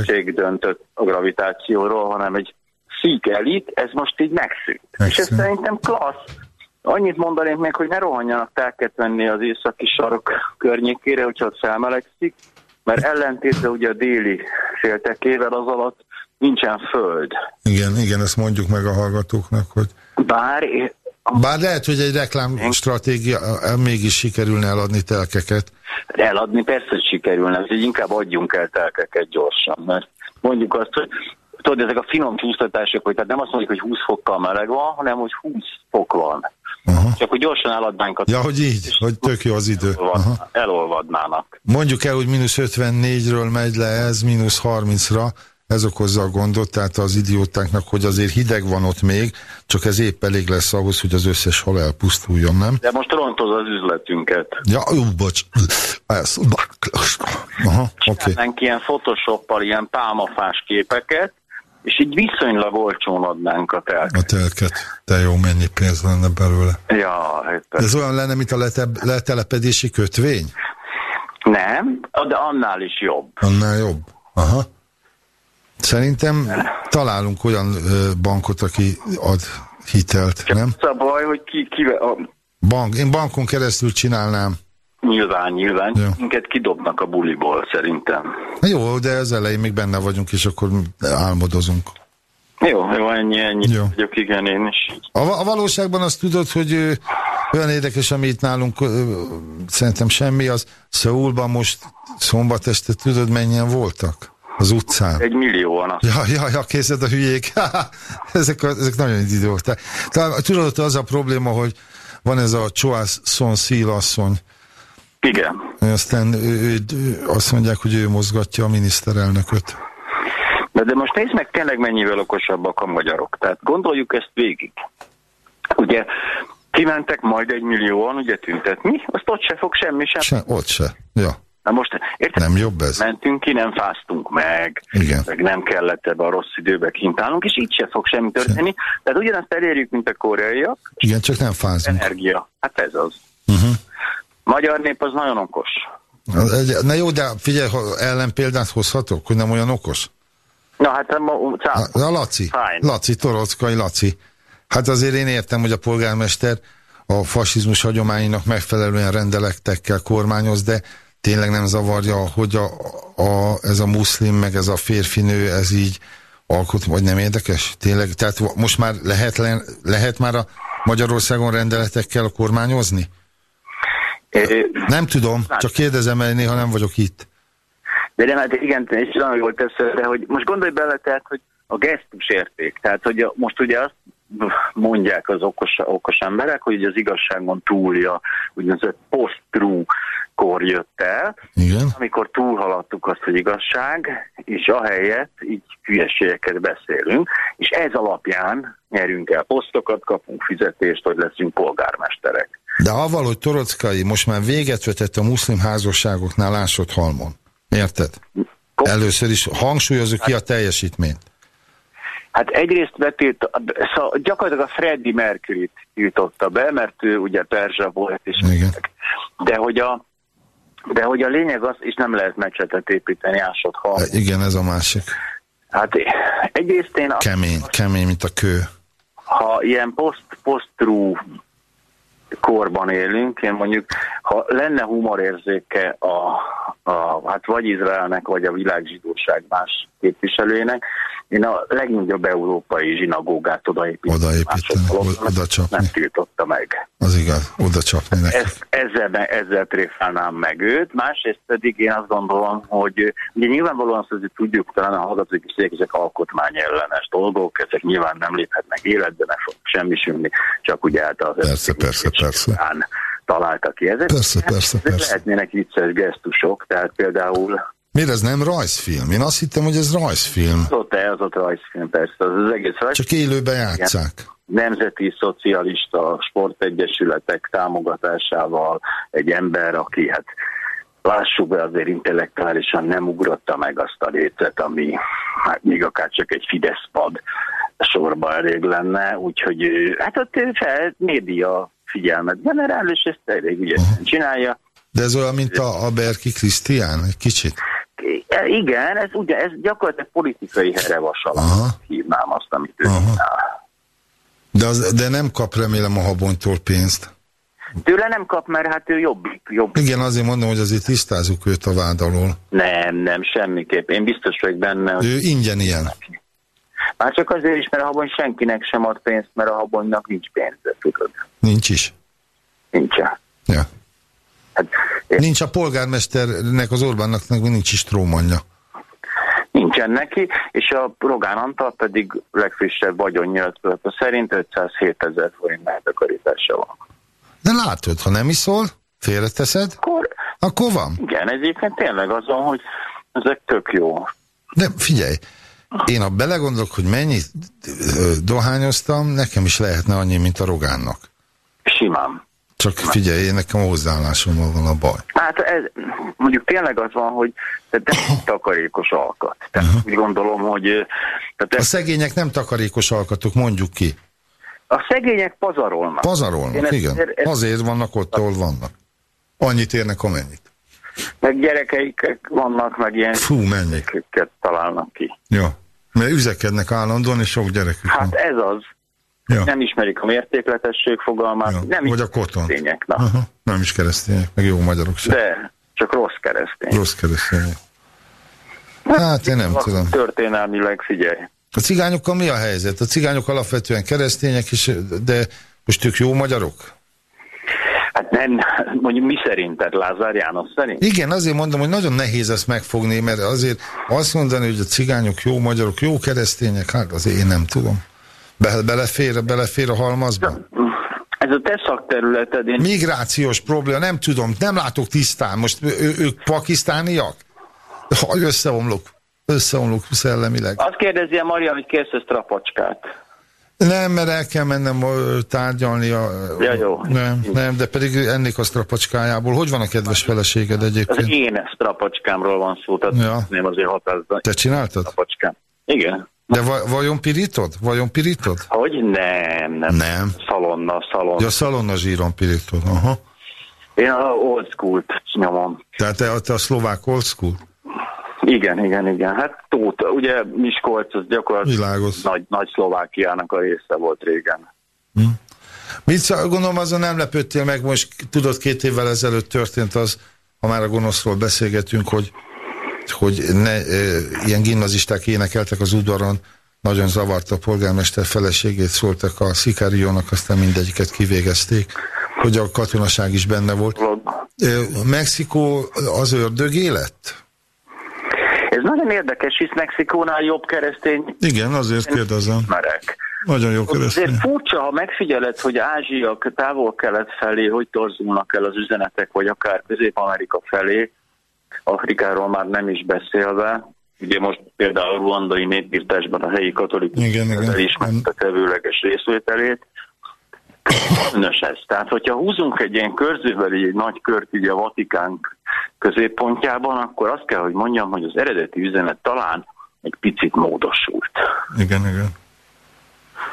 Ség döntött a gravitációról, hanem egy szík elit, ez most így megszűnt. megszűnt. És ez szerintem klassz. Annyit mondanék még, hogy ne rohanjanak telket venni az északi sarok környékére, hogyha ott felmelegszik, mert ellentétben ugye a déli féltekével az alatt nincsen föld. Igen, igen, ezt mondjuk meg a hallgatóknak, hogy... Bár... Bár lehet, hogy egy reklám stratégia mégis sikerülne eladni telkeket. Eladni persze, hogy sikerülne, hogy inkább adjunk el telkeket gyorsan, mert mondjuk azt, hogy tudod, ezek a finom csúsztatások, hogy tehát nem azt mondjuk, hogy 20 fokkal meleg van, hanem hogy 20 fok van. Aha. Csak hogy gyorsan eladnánk a... Ja, hogy így, hogy tök jó az idő. Aha. Elolvadnának. Mondjuk el, hogy mínusz 54-ről megy le ez, mínusz 30-ra, ez okozza a gondot, tehát az idiótáknak, hogy azért hideg van ott még, csak ez épp elég lesz ahhoz, hogy az összes hal elpusztuljon, nem? De most rontoz az üzletünket. Ja, jó, bocs. Ez, Aha, oké. Okay. ilyen photoshoppal ilyen pálmafás képeket, és így viszonylag olcsón adnánk a telket. A telket. De jó, mennyi pénz lenne belőle. Ja, hát Ez olyan lenne, mint a lete- letelepedési kötvény? Nem, de annál is jobb. Annál jobb? Aha. Szerintem találunk olyan bankot, aki ad hitelt, Csak nem? Az a baj, hogy ki... ki a... Bank. Én bankon keresztül csinálnám. Nyilván, nyilván. Jó. Minket kidobnak a buliból, szerintem. Jó, de az elején még benne vagyunk, és akkor álmodozunk. Jó, jó, ennyi, ennyi. Jó. Vagyok, igen, én is. A, a valóságban azt tudod, hogy ö, olyan érdekes, ami itt nálunk ö, szerintem semmi, az Szeúlban most szombat este tudod mennyien voltak? Az utcán. Egy millióan. Ja, ja, ja, készed a hülyék. ezek, ezek nagyon idiók. Tudod, az a probléma, hogy van ez a Choas Son Szíl asszony. Igen. Aztán ő, ő, ő, azt mondják, hogy ő mozgatja a miniszterelnököt. De, de most nézd meg tényleg mennyivel okosabbak a magyarok. Tehát gondoljuk ezt végig. Ugye kimentek majd egy millióan ugye tüntetni, azt ott se fog semmi sem. Se, ott se, ja. Na most, érted? Nem jobb ez? Mentünk ki, nem fáztunk meg, Igen. meg nem kellett ebbe a rossz időbe kint állnunk, és így se fog semmi történni. Se. Tehát ugyanazt elérjük, mint a koreaiak. Igen, csak nem fázunk. Energia. Hát ez az. Uh-huh. Magyar nép az nagyon okos. Na jó, de figyelj, ha ellenpéldát hozhatok, hogy nem olyan okos? Na hát a, a, a Laci, Fine. Laci, Torockai Laci. Hát azért én értem, hogy a polgármester a fasizmus hagyományainak megfelelően rendeletekkel kormányoz, de tényleg nem zavarja, hogy a, a, ez a muszlim, meg ez a férfi nő, ez így alkot, vagy nem érdekes? Tényleg, tehát most már lehet, lehet már a Magyarországon rendeletekkel kormányozni? É, nem tudom, hát, csak kérdezem, mert néha nem vagyok itt. De nem, hát igen, és nagyon jól tesz, de hogy most gondolj bele, tehát, hogy a gesztus érték, tehát, hogy a, most ugye azt mondják az okos, okos emberek, hogy az igazságon túlja úgynevezett post-true kor jött el, Igen. amikor túlhaladtuk azt, hogy igazság, és ahelyett így hülyeségeket beszélünk, és ez alapján nyerünk el posztokat, kapunk fizetést, hogy leszünk polgármesterek. De avval, hogy Torockai most már véget vetett a muszlim házasságoknál Lásod Halmon. Érted? Először is hangsúlyozunk ki a teljesítményt. Hát egyrészt betilt, szóval gyakorlatilag a Freddie Mercury-t tiltotta be, mert ő ugye perzsa volt, és Igen. de hogy a de hogy a lényeg az, és nem lehet meccsetet építeni ásod ha. Igen, ez a másik. Hát egyrészt én... Kemény, azt, kemény, mint a kő. Ha ilyen post, post korban élünk, én mondjuk, ha lenne humorérzéke a, a, hát vagy Izraelnek, vagy a világzsidóság más képviselőjének, én a legnagyobb európai zsinagógát odaépítettem. Odaépítenek, oda csapni. Nem tiltotta meg. Az igaz, oda csapni neki. Ez, ezzel, ezzel tréfálnám meg őt, másrészt pedig én azt gondolom, hogy ugye nyilvánvalóan azt azért tudjuk, talán a hallgatók is ezek alkotmányellenes dolgok, ezek nyilván nem léphetnek életbe, nem fog semmisülni, csak ugye hát az persze, persze, persze. találta ki. Ezek, persze, persze, ezek persze. lehetnének vicces gesztusok, tehát például Miért ez nem rajzfilm? Én azt hittem, hogy ez rajzfilm. Az ott, az ott rajzfilm, persze, az, az egész rajzfilm. Csak élőben játszák. Nemzeti Szocialista Sportegyesületek támogatásával egy ember, aki hát lássuk be azért intellektuálisan nem ugrotta meg azt a lécet, ami hát még akár csak egy Fidesz pad sorba elég lenne, úgyhogy hát ott fel média figyelmet generál, és ezt elég ügyesen csinálja. De ez olyan, mint a, a Berki Krisztián, egy kicsit? Igen, ez ugye ez gyakorlatilag politikai herevasalat hívnám azt, amit ő csinál. De, az, de nem kap remélem a habonytól pénzt. Tőle nem kap, mert hát ő jobb. jobb. Igen, azért mondom, hogy azért tisztázzuk őt a vád alól. Nem, nem, semmiképp. Én biztos vagyok benne. Hogy... Ő ingyen ilyen. Már csak azért is, mert a habony senkinek sem ad pénzt, mert a habonynak nincs pénze, tudod. Nincs is. Nincsen. Ja. Hát. Nincs a polgármesternek, az Orbánnak nincs is trómanja. Nincsen neki, és a Rogán Antal pedig legfrissebb vagyonnyilatkozata szerint 507 ezer forint megtakarítása van. De látod, ha nem iszol, félreteszed, akkor, akkor van. Igen, egyébként tényleg azon, hogy ezek tök jó. De figyelj, én a belegondolok, hogy mennyit dohányoztam, nekem is lehetne annyi, mint a Rogánnak. Simán. Csak figyelj, én nekem hozzáállásommal van a baj. Hát ez, mondjuk tényleg az van, hogy de takarékos alkat. Tehát úgy gondolom, hogy... Tehát ez, a szegények nem takarékos alkatok, mondjuk ki. A szegények pazarolnak. Pazarolnak, ezt, igen. Ez, Azért vannak ott, ahol vannak. Annyit érnek, amennyit. Meg gyerekeik vannak, meg ilyen... Fú, mennyit. találnak ki. Ja, mert üzekednek állandóan, és sok gyerekük Hát van. ez az. Ja. Nem ismerik a mértékletesség fogalmát. Ja. Nem Vagy a kotont. Nem is keresztények, meg jó magyarok sem. De, csak rossz keresztény. Rossz keresztény. Hát én nem tudom. Történelmileg figyelj. A cigányokkal mi a helyzet? A cigányok alapvetően keresztények, is, de most ők jó magyarok? Hát nem, mondjuk mi szerinted, Lázár János szerint? Igen, azért mondom, hogy nagyon nehéz ezt megfogni, mert azért azt mondani, hogy a cigányok jó magyarok, jó keresztények, hát azért én nem tudom. Be, belefér, belefér a halmazba? Ez a te szakterületed. Én... Migrációs probléma, nem tudom, nem látok tisztán. Most ő, ők pakisztániak? Ha, összeomlok, összeomlok szellemileg. Azt kérdezi a Maria, hogy kérsz ezt trapacskát. Nem, mert el kell mennem tárgyalni a... Ja, jó. Nem, nem, de pedig ennék a strapacskájából. Hogy van a kedves feleséged egyébként? Az én strapacskámról van szó, tehát ja. nem azért határozni. Te csináltad? Strapacskám. Igen. De va vajon pirítod? Vajon pirítod? Hogy nem, nem. Nem. Szalonna, szalonna. Ja, szalonna zsíron pirítod, aha. Én a old school-t nyomom. Tehát te, te a szlovák old school? Igen, igen, igen. Hát Tóth, ugye Miskolc, az gyakorlatilag nagy, nagy Szlovákiának a része volt régen. Hm. Mit gondolom, azon nem lepődtél meg, most tudod, két évvel ezelőtt történt az, ha már a gonoszról beszélgetünk, hogy hogy ne, e, ilyen gimnazisták énekeltek az udvaron, nagyon zavarta a polgármester feleségét, szóltak a szikáriónak, aztán mindegyiket kivégezték, hogy a katonaság is benne volt. E, Mexikó az ördögé lett? Ez nagyon érdekes, hisz Mexikónál jobb keresztény. Igen, azért kérdezem. Merek. Nagyon jó keresztény. Azért furcsa, ha megfigyeled, hogy Ázsia, távol-kelet felé, hogy torzulnak el az üzenetek, vagy akár Közép-Amerika felé, Afrikáról már nem is beszélve. Ugye most például a ruandai népírtásban a helyi katolikus elismerte tevőleges részvételét. Nös ez. Tehát, hogyha húzunk egy ilyen körzőbeli, egy nagy kört ugye a Vatikán középpontjában, akkor azt kell, hogy mondjam, hogy az eredeti üzenet talán egy picit módosult. Igen, igen.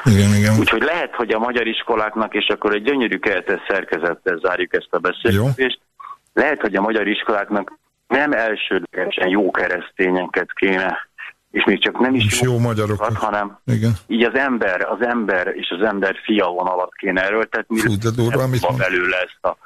Igen, igen. Úgyhogy lehet, hogy a magyar iskoláknak, és akkor egy gyönyörű keretes szerkezettel zárjuk ezt a beszélgetést, lehet, hogy a magyar iskoláknak nem elsődlegesen jó keresztényeket kéne, és még csak nem is, is jó, jó magyarokat, hanem Igen. így az ember, az ember és az ember fia vonalat kéne erőltetni. Fú, de durva, amit belőle ezt a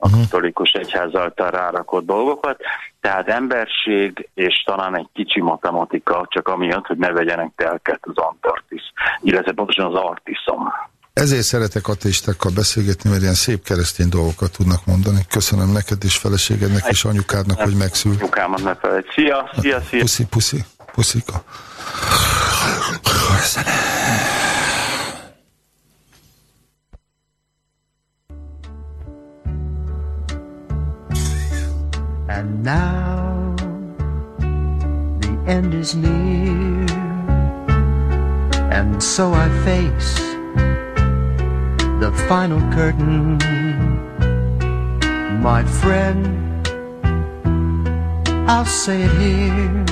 a katolikus egyház által rárakott dolgokat, tehát emberség és talán egy kicsi matematika, csak amiatt, hogy ne vegyenek telket az Antarktisz, illetve pontosan az Artiszom. Ezért szeretek ateistákkal beszélgetni, mert ilyen szép keresztény dolgokat tudnak mondani. Köszönöm neked és feleségednek és anyukádnak, hogy megszül. Anyukámat ne felejt. Szia, szia, szia. Puszi, puszi, puszika. And now the end is near, and so I face the final curtain. My friend, I'll say it here,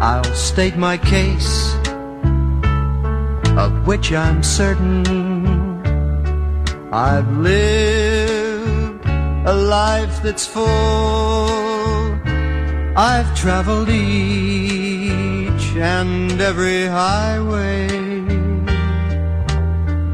I'll state my case, of which I'm certain. I've lived a life that's full. I've traveled each and every highway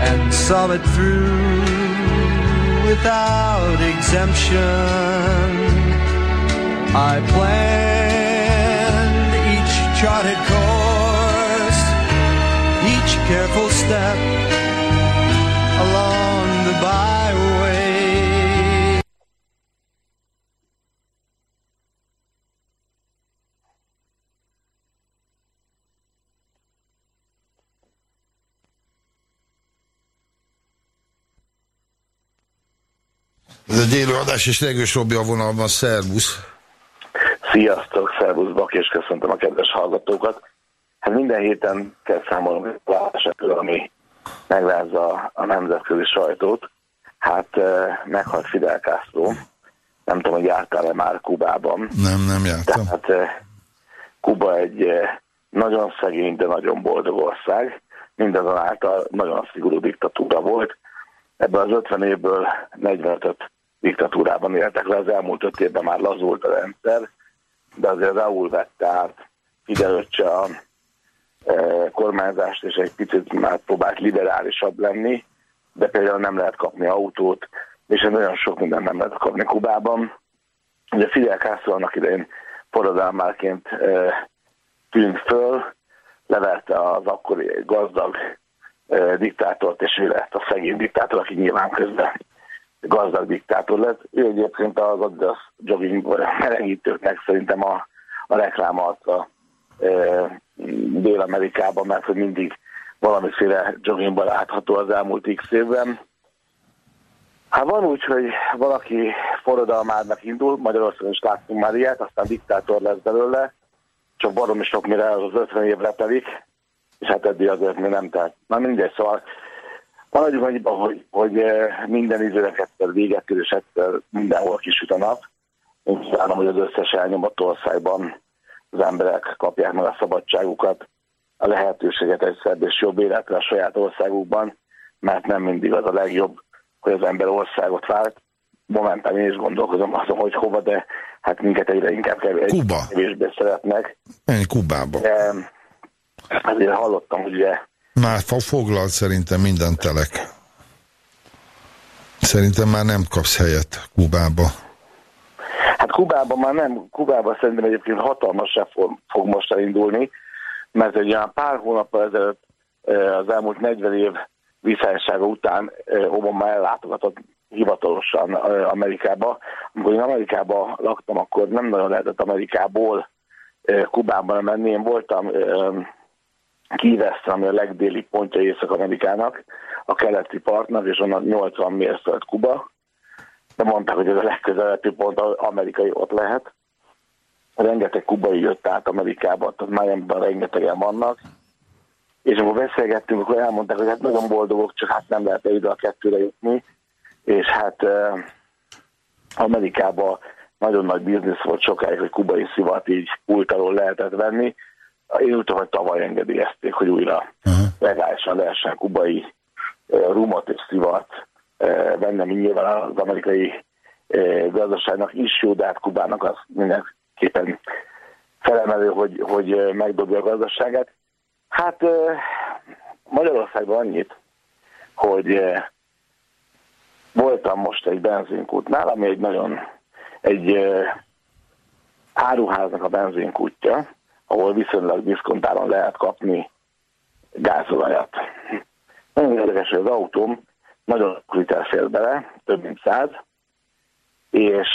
and saw it through without exemption. I planned each charted course, each careful step along the. Ez egy élő adás, és Regős Robi a vonalban, szervusz. Sziasztok, szervusz, Baki, és köszöntöm a kedves hallgatókat. Hát minden héten kell számolnunk a válságról, ami megrázza a nemzetközi sajtót. Hát eh, meghalt Fidel Castro. Nem tudom, hogy jártál-e már Kubában. Nem, nem jártam. Tehát eh, Kuba egy eh, nagyon szegény, de nagyon boldog ország. Mindazonáltal nagyon szigorú diktatúra volt. Ebből az 50 évből 45 diktatúrában éltek le, az elmúlt 5 évben már lazult a rendszer, de azért Raúl vette át Fidel öccse a e, kormányzást, és egy picit már próbált liberálisabb lenni, de például nem lehet kapni autót, és nagyon sok minden nem lehet kapni Kubában. Ugye Fidel Castro annak idején forradalmárként e, tűnt föl, leverte az akkori gazdag e, diktátort, és ő lett a szegény diktátor, aki nyilván közben gazdag diktátor lett. Ő egyébként az Adidas jogging melegítőknek szerintem a, a reklámarca e, Dél-Amerikában, mert hogy mindig valamiféle joggingban látható az elmúlt x évben. Hát van úgy, hogy valaki forradalmárnak indul, Magyarországon is láttunk már ilyet, aztán diktátor lesz belőle, csak baromi sok mire az 50 évre telik, és hát eddig azért még nem telt. Na mindegy, szóval maradjunk annyiban, hogy, hogy eh, minden időnek egyszer véget ér, és egyszer mindenhol kisüt a nap. Én kívánom, hogy az összes elnyomott országban az emberek kapják meg a szabadságukat, a lehetőséget egy szebb és jobb életre a saját országukban, mert nem mindig az a legjobb, hogy az ember országot vált. Momentán én is gondolkozom azon, hogy hova, de hát minket egyre inkább Kuba. kevésbé szeretnek. Menj Kubába. De, azért hallottam, hogy ugye Már foglalt szerintem minden telek. Szerintem már nem kapsz helyet Kubába. Hát Kubában már nem, Kubában szerintem egyébként hatalmas reform fog most elindulni, mert egy olyan pár hónappal ezelőtt eh, az elmúlt 40 év visszaessága után eh, Obama ellátogatott hivatalosan eh, Amerikába. Amikor én Amerikába laktam, akkor nem nagyon lehetett Amerikából eh, Kubába menni. Én voltam eh, Westre, ami a legdéli pontja Észak-Amerikának, a keleti partnak, és onnan 80 mérföld Kuba. De mondták, hogy ez a legközelebbi pont az amerikai ott lehet. Rengeteg kubai jött át Amerikába, tehát Miami-ban rengetegen vannak. És amikor beszélgettünk, akkor elmondták, hogy hát nagyon boldogok, csak hát nem lehet ide a kettőre jutni. és hát uh, Amerikában nagyon nagy biznisz volt sokáig, hogy kubai szivat így pult lehetett venni. Én úgy tudom, hogy tavaly engedélyezték, hogy újra uh-huh. legálisan lehessen kubai rumot és szivat venni, ami nyilván az amerikai gazdaságnak is jó, de hát Kubának az mindenképpen felemelő, hogy, hogy megdobja a gazdaságát. Hát Magyarországban annyit, hogy voltam most egy benzinkútnál, ami egy nagyon egy áruháznak a benzinkútja, ahol viszonylag diszkontáron lehet kapni gázolajat. Nagyon érdekes, hogy az autóm nagyon liter fél bele, több mint száz, és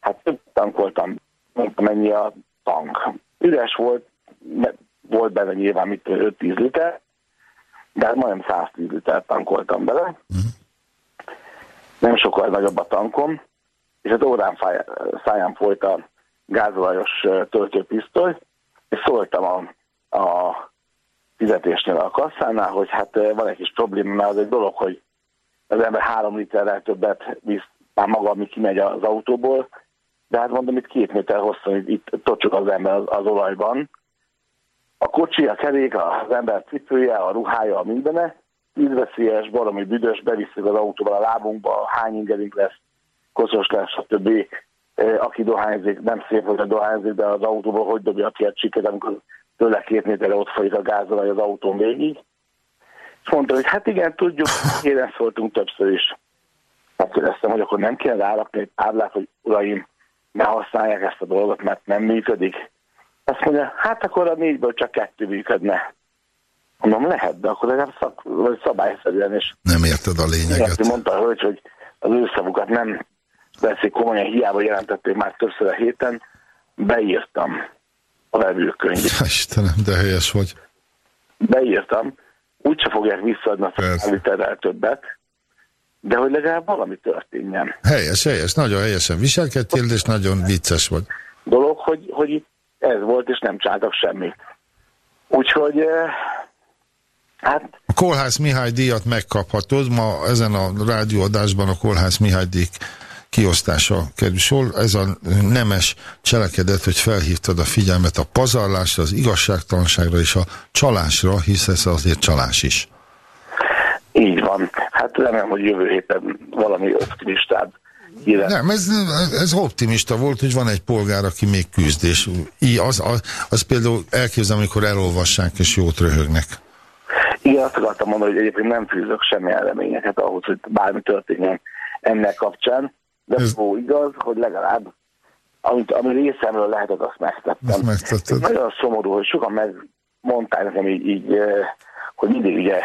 hát több tankoltam, mondtam mennyi a tank. Üres volt, volt benne nyilván mit 5-10 liter, de hát majdnem 110 liter tankoltam bele. Uh-huh. Nem sokkal nagyobb a tankom, és az órán fáj, száján folyt a gázolajos töltőpisztoly, és szóltam a, a fizetésnél a kasszánál, hogy hát van egy kis probléma, mert az egy dolog, hogy az ember három literrel többet visz már maga, ami kimegy az autóból, de hát mondom, itt két méter hosszú, itt tocsog az ember az, az olajban. A kocsi, a kerék, az ember cipője, a ruhája, a mindene, tűzveszélyes, baromi büdös, bevisszük az autóval a lábunkba, hány ingerünk lesz, koszos lesz, stb. Aki dohányzik, nem szép, hogy a dohányzik, de az autóból hogy dobja ki a csiket, amikor tőle két méterre ott folyik a gázolaj az autón végig. És mondta, hogy hát igen, tudjuk, én szóltunk többször is. Megkérdeztem, hogy akkor nem kell rárakni egy táblát, hogy uraim, ne használják ezt a dolgot, mert nem működik. Azt mondja, hát akkor a négyből csak kettő működne. Mondom, lehet, de akkor legalább szak, vagy szabályszerűen is. Nem érted a lényeget. Azt mondta a hölgy, hogy az ő szavukat nem veszik komolyan, hiába jelentették már többször a héten, beírtam a vevőkönyvét. Istenem, de helyes vagy. Beírtam, úgyse fogják visszaadni a literrel többet, de hogy legalább valami történjen. Helyes, helyes, nagyon helyesen viselkedtél, és nagyon vicces vagy. Dolog, hogy, hogy itt ez volt, és nem csináltak semmit. Úgyhogy eh, hát... A Kolhász Mihály díjat megkaphatod, ma ezen a rádióadásban a Kolhász Mihály díj kiosztása kerül sor. Ez a nemes cselekedet, hogy felhívtad a figyelmet a pazarlásra, az igazságtalanságra és a csalásra, hisz ez azért csalás is. Így van. Hát remélem, hogy jövő héten valami optimistább híre. Nem, ez, ez optimista volt, hogy van egy polgár, aki még küzd, és az, az, az például elképzelem, amikor elolvassák, és jót röhögnek. Igen, azt akartam mondani, hogy egyébként nem fűzök semmi eleményeket ahhoz, hogy bármi történjen ennek kapcsán, de ez... ó, igaz, hogy legalább amit, ami részemről lehetett, azt megtettem. Azt megtetted. Nagyon szomorú, hogy sokan megmondták nekem így, így hogy mindig ugye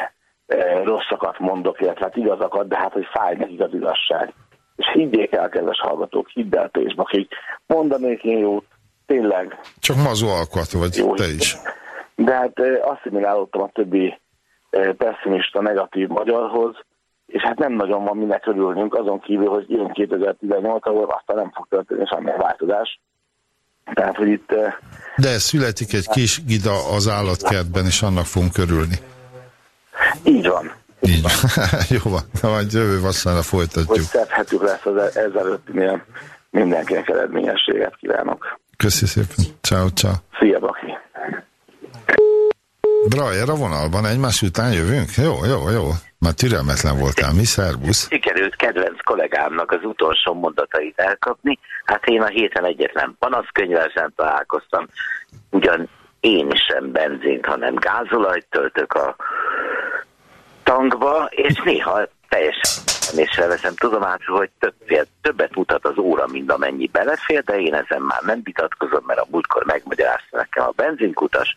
rosszakat mondok, illetve hát igazakat, de hát, hogy fáj nekik az igazság. És higgyék el, kedves hallgatók, hidd el te is, akik mondanék én jót, tényleg. Csak mazó alkat vagy, jó, te is. De hát asszimilálódtam a többi pessimista, negatív magyarhoz, és hát nem nagyon van minek örülnünk, azon kívül, hogy jön 2018, ahol aztán nem fog történni semmilyen változás. Tehát, hogy itt... De születik egy kis gida az állatkertben, és annak fogunk örülni. Így van. Így van. Jó van, majd jövő vasárnap folytatjuk. Hogy szebb hetük lesz az ezelőttinél. Mindenkinek eredményességet kívánok. Köszi szépen. Ciao, ciao. Szia, Baki. Brajer a vonalban, egymás után jövünk? Jó, jó, jó. Már türelmetlen voltál, mi szervusz? Sikerült kedvenc kollégámnak az utolsó mondatait elkapni. Hát én a héten egyetlen panaszkönyvvel sem találkoztam. Ugyan én sem benzint, hanem gázolajt töltök a tankba, és néha teljesen és veszem tudomásul, hogy több, többet mutat az óra, mint amennyi belefér, de én ezen már nem vitatkozom, mert a múltkor megmagyarázta nekem a benzinkutas,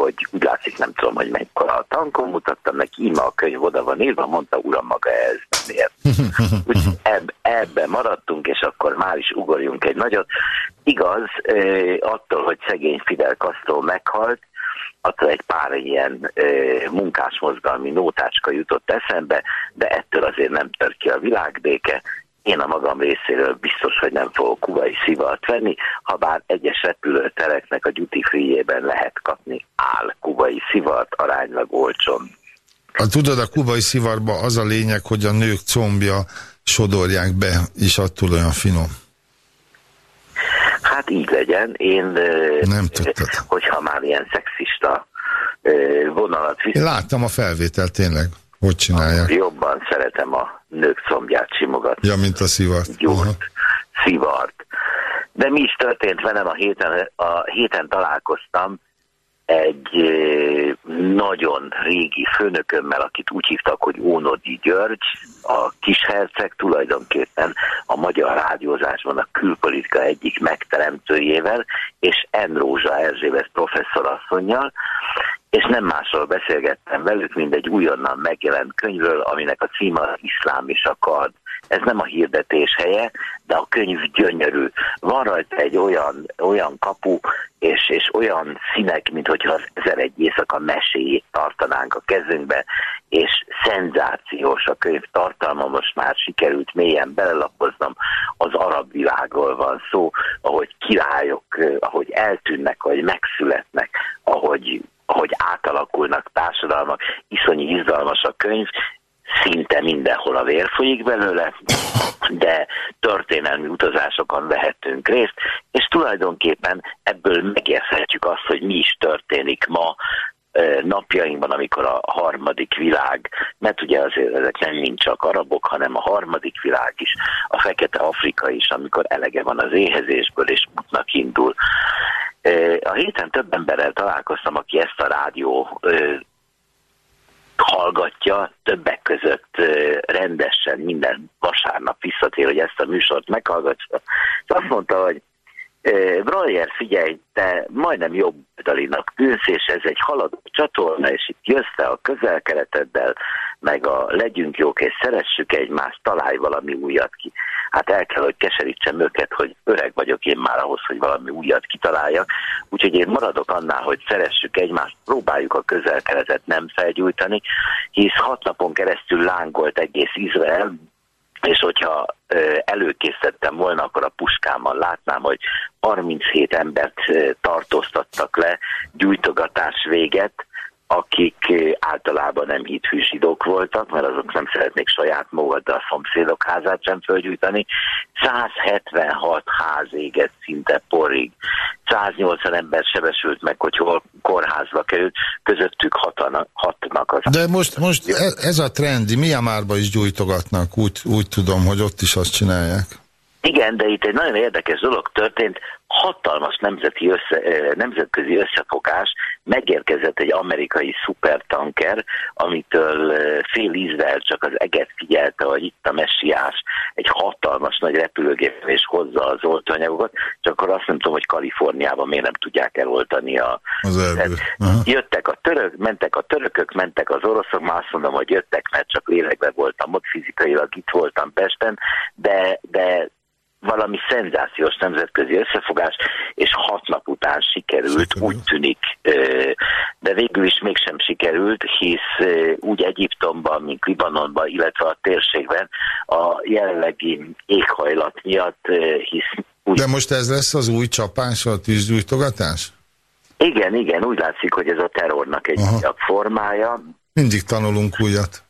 hogy úgy látszik, nem tudom, hogy mekkora a tankon, mutattam neki, íme a könyv oda van írva, mondta, uram, maga ez miért. Úgy eb, ebbe maradtunk, és akkor már is ugorjunk egy nagyot. Igaz, attól, hogy szegény Fidel Castro meghalt, attól egy pár ilyen munkásmozgalmi nótácska jutott eszembe, de ettől azért nem tör ki a világbéke. Én a magam részéről biztos, hogy nem fogok kubai szivart venni, ha bár egyes repülőtereknek a duty free lehet kapni áll kubai szivart aránylag olcsón. A, tudod, a kubai szivarba az a lényeg, hogy a nők combja sodorják be, és attól olyan finom. Hát így legyen. Én, Nem tudtad. hogyha már ilyen szexista vonalat visz, Én láttam a felvételt tényleg, hogy csinálják. jobban szeretem a nők combját simogatni. Ja, mint a szivart. Aha. szivart. De mi is történt velem a héten, a héten találkoztam egy nagyon régi főnökömmel, akit úgy hívtak, hogy Ónodi György, a kisherceg tulajdonképpen a magyar rádiózásban a külpolitika egyik megteremtőjével, és N. Rózsa Erzsébet professzorasszonynal, és nem másról beszélgettem velük, mint egy újonnan megjelent könyvről, aminek a címe az Iszlám és a kard. Ez nem a hirdetés helye, de a könyv gyönyörű. Van rajta egy olyan, olyan kapu, és, és olyan színek, mint hogyha az ezer egy éjszaka meséjét tartanánk a kezünkbe, és szenzációs a könyv tartalma, most már sikerült mélyen belelapoznom, az arab világról van szó, ahogy királyok, ahogy eltűnnek, ahogy megszületnek, ahogy ahogy átalakulnak társadalmak, iszonyi izgalmas a könyv, szinte mindenhol a vér folyik belőle, de történelmi utazásokon vehetünk részt, és tulajdonképpen ebből megérthetjük azt, hogy mi is történik ma napjainkban, amikor a harmadik világ, mert ugye azért ezek nem mind csak arabok, hanem a harmadik világ is, a fekete Afrika is, amikor elege van az éhezésből, és útnak indul. A héten több emberrel találkoztam, aki ezt a rádió hallgatja, többek között rendesen minden vasárnap visszatér, hogy ezt a műsort meghallgatja. És azt mondta, hogy ö, Broyer, figyelj, te majdnem jobb oldalinak tűnsz, és ez egy haladó csatorna, és itt jössz a közel-keleteddel, meg a legyünk jók, és szeressük egymást, találj valami újat ki. Hát el kell, hogy keserítsem őket, hogy öreg vagyok én már ahhoz, hogy valami újat kitaláljak. Úgyhogy én maradok annál, hogy szeressük egymást, próbáljuk a közel-keletet nem felgyújtani, hisz hat napon keresztül lángolt egész Izrael, és hogyha előkészítettem volna, akkor a puskámmal látnám, hogy 37 embert tartóztattak le gyújtogatás véget, akik ö, általában nem hithű zsidók voltak, mert azok nem szeretnék saját magukat, de a szomszédok házát sem fölgyújtani. 176 ház égett szinte porig. 180 ember sebesült meg, hogy hol kórházba került, közöttük hatanak, hatnak az De most, most e- ez a trendi, Miamárba is gyújtogatnak, úgy, úgy tudom, hogy ott is azt csinálják. Igen, de itt egy nagyon érdekes dolog történt, hatalmas nemzeti össze, nemzetközi összefogás, megérkezett egy amerikai szupertanker, amitől fél Izrael csak az eget figyelte, hogy itt a messiás egy hatalmas nagy repülőgép és hozza az oltóanyagokat, csak akkor azt nem tudom, hogy Kaliforniában miért nem tudják eloltani a... Az. Jöttek a török, mentek a törökök, mentek az oroszok, már azt mondom, hogy jöttek, mert csak lélekben voltam ott, fizikailag itt voltam Pesten, de, de valami szenzációs nemzetközi összefogás, és hat nap után sikerült, úgy tűnik, de végül is mégsem sikerült, hisz úgy Egyiptomban, mint Libanonban, illetve a térségben a jelenlegi éghajlat miatt, hisz úgy De most ez lesz az új csapás, a tűzgyújtogatás? igen, igen, úgy látszik, hogy ez a terrornak egy Aha. formája. Mindig tanulunk újat.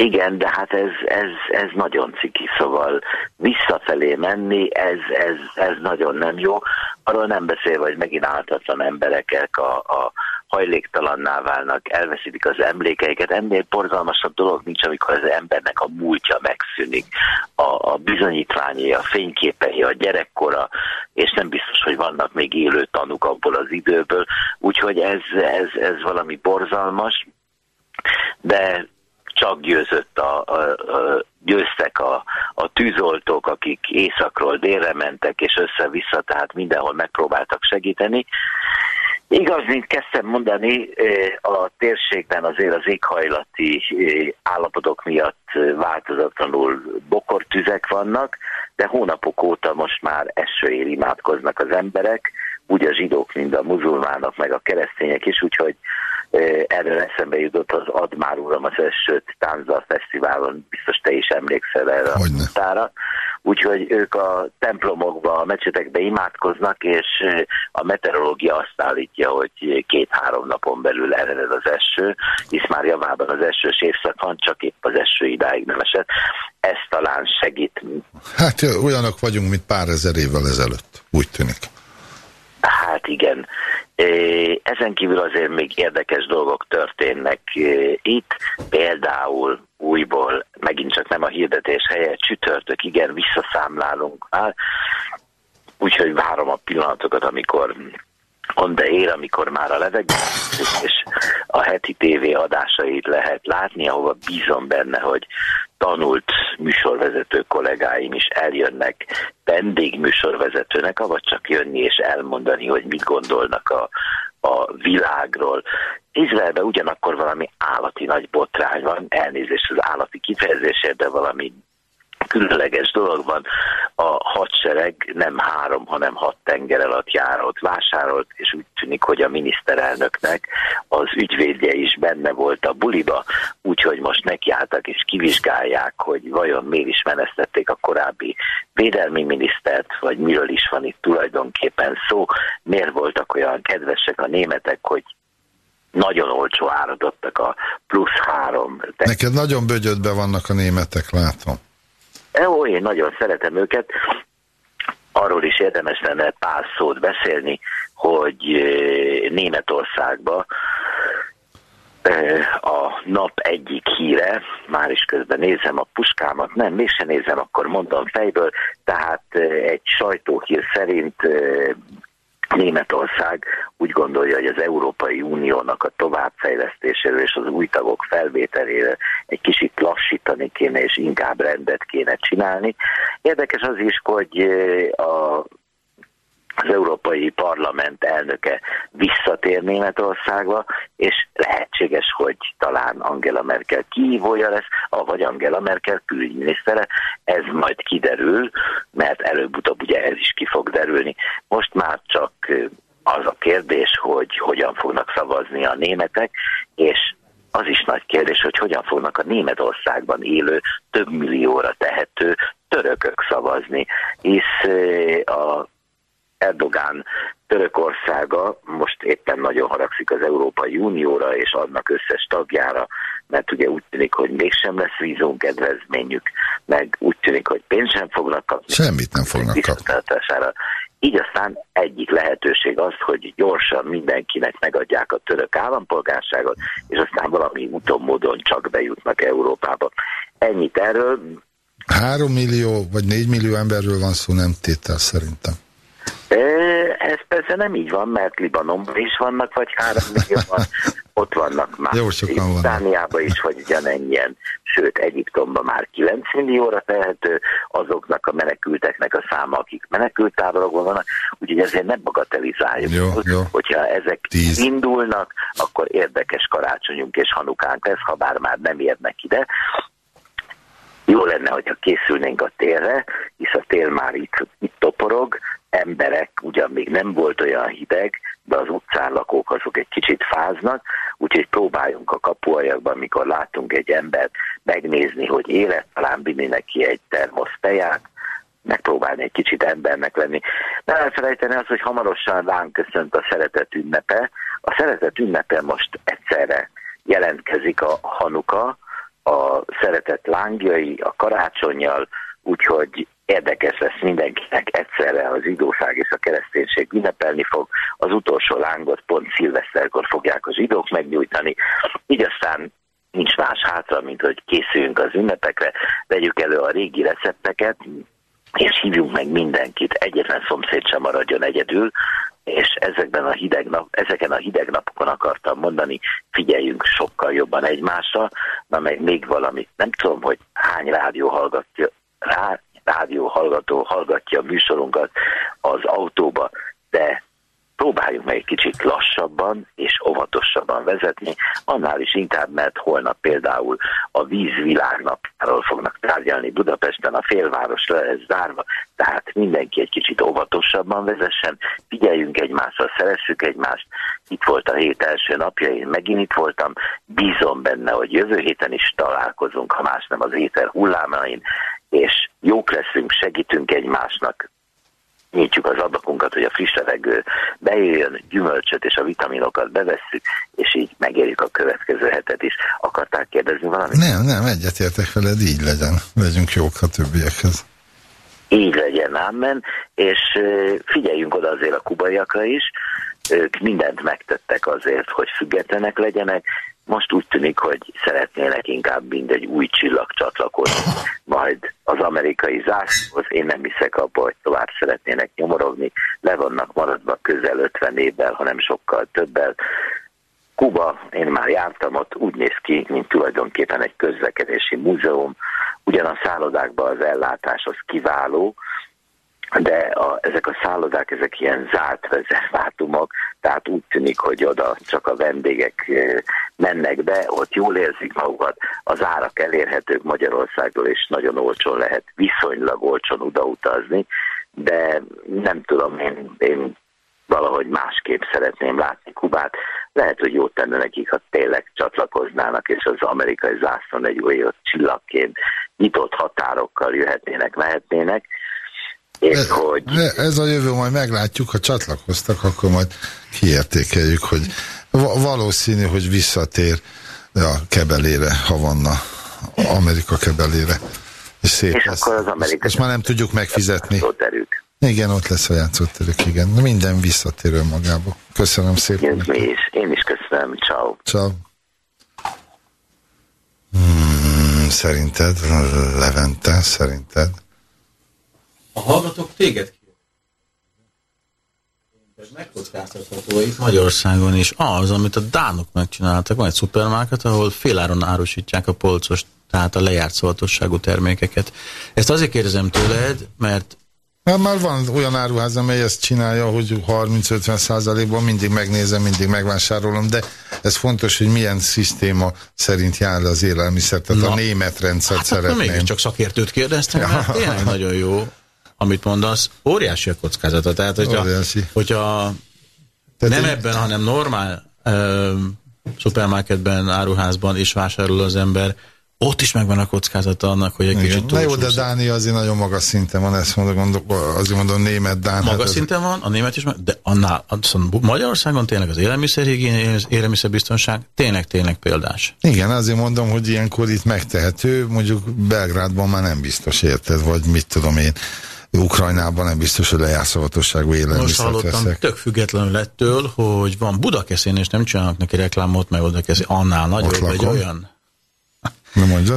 Igen, de hát ez, ez, ez nagyon ciki, szóval visszafelé menni, ez, ez, ez nagyon nem jó. Arról nem beszélve, hogy megint áltatlan emberek a, a hajléktalanná válnak, elveszítik az emlékeiket. Ennél borzalmasabb dolog nincs, amikor az embernek a múltja megszűnik. A, a bizonyítványai, a fényképei, a gyerekkora, és nem biztos, hogy vannak még élő tanúk abból az időből. Úgyhogy ez, ez, ez valami borzalmas, de csak győzött a, a, a, győztek a, a tűzoltók, akik északról délre mentek, és össze-vissza, tehát mindenhol megpróbáltak segíteni. Igaz, mint kezdtem mondani, eh, a térségben azért az éghajlati eh, állapotok miatt eh, változatlanul bokortüzek vannak, de hónapok óta most már esőért imádkoznak az emberek, úgy a zsidók, mint a muzulmánok, meg a keresztények is, úgyhogy erről eszembe jutott az Admár Uram az Esőt Tánza Fesztiválon, biztos te is emlékszel erre a tára, úgyhogy ők a templomokba, a mecsetekbe imádkoznak, és a meteorológia azt állítja, hogy két-három napon belül ered az eső, hisz már javában az esős évszak van, csak épp az eső idáig nem esett. Ez talán segít. Hát olyanok vagyunk, mint pár ezer évvel ezelőtt, úgy tűnik. Hát igen. Ezen kívül azért még érdekes dolgok történnek itt, például újból, megint csak nem a hirdetés helye, csütörtök, igen, visszaszámlálunk már, úgyhogy várom a pillanatokat, amikor on the air, amikor már a levegő, és a heti tévé adásait lehet látni, ahova bízom benne, hogy tanult műsorvezető kollégáim is eljönnek vendég műsorvezetőnek, vagy csak jönni és elmondani, hogy mit gondolnak a, a világról. Izraelben ugyanakkor valami állati nagy botrány van, elnézést az állati kifejezésért, de valami különleges dolog van. A hadsereg nem három, hanem hat tenger alatt járót vásárolt, és úgy tűnik, hogy a miniszterelnöknek az ügyvédje is benne volt a buliba, úgyhogy most nekiálltak és kivizsgálják, hogy vajon miért is menesztették a korábbi védelmi minisztert, vagy miről is van itt tulajdonképpen szó, miért voltak olyan kedvesek a németek, hogy nagyon olcsó áradottak a plusz három. Neked nagyon bögyödbe vannak a németek, látom. Ó, én nagyon szeretem őket. Arról is érdemes lenne pár szót beszélni, hogy Németországba a nap egyik híre, már is közben nézem a puskámat, nem, mégsem nézem, akkor mondom fejből, tehát egy sajtóhír szerint Németország úgy gondolja, hogy az Európai Uniónak a továbbfejlesztéséről és az új tagok felvételére egy kicsit lassítani kéne, és inkább rendet kéne csinálni. Érdekes az is, hogy a az Európai Parlament elnöke visszatér Németországba, és lehetséges, hogy talán Angela Merkel kihívója lesz, vagy Angela Merkel külügyminisztere, ez majd kiderül, mert előbb-utóbb ugye ez is ki fog derülni. Most már csak az a kérdés, hogy hogyan fognak szavazni a németek, és az is nagy kérdés, hogy hogyan fognak a Németországban élő több millióra tehető törökök szavazni, hisz a Erdogán Törökországa most éppen nagyon haragszik az Európai Unióra és annak összes tagjára, mert ugye úgy tűnik, hogy mégsem lesz vízum kedvezményük, meg úgy tűnik, hogy pénzt sem fognak kapni. Semmit nem fognak kapni. Így aztán egyik lehetőség az, hogy gyorsan mindenkinek megadják a török állampolgárságot, és aztán valami úton módon csak bejutnak Európába. Ennyit erről. Három millió vagy négy millió emberről van szó, nem tétel szerintem. Ez persze nem így van, mert Libanonban is vannak, vagy három millióan, ott vannak már. Jó, sokan Dániában is, vagy ugyanennyien, sőt Egyiptomban már 9 millióra tehető azoknak a menekülteknek a száma, akik menekültáborokban vannak, úgyhogy ezért nem bagatelizáljuk. Jó, jó. Hogyha ezek Tíz. indulnak, akkor érdekes karácsonyunk és hanukánk lesz, ha bár már nem érnek ide. Jó lenne, hogyha készülnénk a télre, hisz a tél már itt, itt toporog, emberek, ugyan még nem volt olyan hideg, de az utcán lakók azok egy kicsit fáznak, úgyhogy próbáljunk a kapuajakban, mikor látunk egy embert, megnézni, hogy élet, talán vinni neki egy termosz teját, megpróbálni egy kicsit embernek lenni. Nem elfelejteni az, hogy hamarosan ránk köszönt a szeretet ünnepe. A szeretet ünnepe most egyszerre jelentkezik a Hanuka, a szeretet lángjai, a karácsonyjal, úgyhogy érdekes lesz mindenkinek egyszerre az zsidóság és a kereszténység ünnepelni fog. Az utolsó lángot pont szilveszterkor fogják a zsidók megnyújtani. Így aztán nincs más hátra, mint hogy készüljünk az ünnepekre, vegyük elő a régi recepteket, és hívjunk meg mindenkit, egyetlen szomszéd sem maradjon egyedül, és ezekben a hideg nap, ezeken a hideg napokon akartam mondani, figyeljünk sokkal jobban egymásra, na meg még valamit, nem tudom, hogy hány rádió hallgatja, rá, rádió hallgató hallgatja a műsorunkat az autóba, de próbáljuk meg egy kicsit lassabban és óvatosabban vezetni, annál is inkább, mert holnap például a vízvilágnapjáról fognak tárgyalni Budapesten, a félváros le lesz zárva, tehát mindenki egy kicsit óvatosabban vezessen, figyeljünk egymásra, szeressük egymást, itt volt a hét első napja, én megint itt voltam, bízom benne, hogy jövő héten is találkozunk, ha más nem az éter hullámain, és jók leszünk, segítünk egymásnak, nyitjuk az ablakunkat, hogy a friss levegő bejöjjön, gyümölcsöt és a vitaminokat bevesszük, és így megérjük a következő hetet is. Akarták kérdezni valamit? Nem, nem, egyetértek veled, így legyen. Legyünk jók a többiekhez. Így legyen, ámen, és figyeljünk oda azért a kubaiakra is, ők mindent megtettek azért, hogy függetlenek legyenek, most úgy tűnik, hogy szeretnének inkább mindegy új csillag csatlakozni, majd az amerikai zászlóhoz. Én nem hiszek abba, hogy tovább szeretnének nyomorogni, le vannak maradva közel 50 évvel, hanem sokkal többel. Kuba, én már jártam ott, úgy néz ki, mint tulajdonképpen egy közlekedési múzeum, ugyan a szállodákban az ellátás az kiváló, de a, ezek a szállodák, ezek ilyen zárt rezervátumok, tehát úgy tűnik, hogy oda csak a vendégek mennek be, ott jól érzik magukat, az árak elérhetők Magyarországról, és nagyon olcsón lehet viszonylag olcsón odautazni, de nem tudom, én, én valahogy másképp szeretném látni Kubát. Lehet, hogy jót tenne nekik, ha tényleg csatlakoznának, és az amerikai zászlón egy új csillagként nyitott határokkal jöhetnének, mehetnének és ez, hogy... Ez a jövő, majd meglátjuk, ha csatlakoztak, akkor majd kiértékeljük, hogy valószínű, hogy visszatér a kebelére, Havanna, Amerika kebelére. És szép és lesz. akkor az Amerika és már nem tudjuk megfizetni. Igen, ott lesz a játszóterük, igen. Minden visszatérő magába. Köszönöm szépen. Én is, én is köszönöm. Ciao. Ciao. Hmm, szerinted, Levente, szerinted? A hallgatók téged megkockáztatható itt Magyarországon is az, amit a dánok megcsináltak. Van egy szupermarket, ahol féláron árusítják a polcos, tehát a lejárt szavatosságú termékeket. Ezt azért kérdezem tőled, mert Hát már van olyan áruház, amely ezt csinálja, hogy 30-50 százalékban mindig megnézem, mindig megvásárolom, de ez fontos, hogy milyen szisztéma szerint jár az élelmiszer, tehát Na, a német rendszert hát szeretném. Még csak szakértőt kérdeztem, mert tényleg nagyon jó amit mondasz, óriási a kockázata. Tehát, hogyha, óriási. hogyha Tehát nem én... ebben, hanem normál ö, szupermarketben, áruházban is vásárol az ember, ott is megvan a kockázata annak, hogy egy Igen. kicsit Na jó, de Dánia azért nagyon magas szinten van, ezt mondom, azért mondom német, Dán. Magas hát szinten van, a német is, de annál, szóval Magyarországon tényleg az élelmiszerhigién, élelmiszerbiztonság tényleg, tényleg példás. Igen, azért mondom, hogy ilyenkor itt megtehető, mondjuk Belgrádban már nem biztos érted, vagy mit tudom én Ukrajnában nem biztos, hogy lejárszavatosságú élelmiszert Most hallottam, veszek. tök függetlenül ettől, hogy van Budakeszén, és nem csinálnak neki reklámot, mert Budakeszén annál nagyobb egy olyan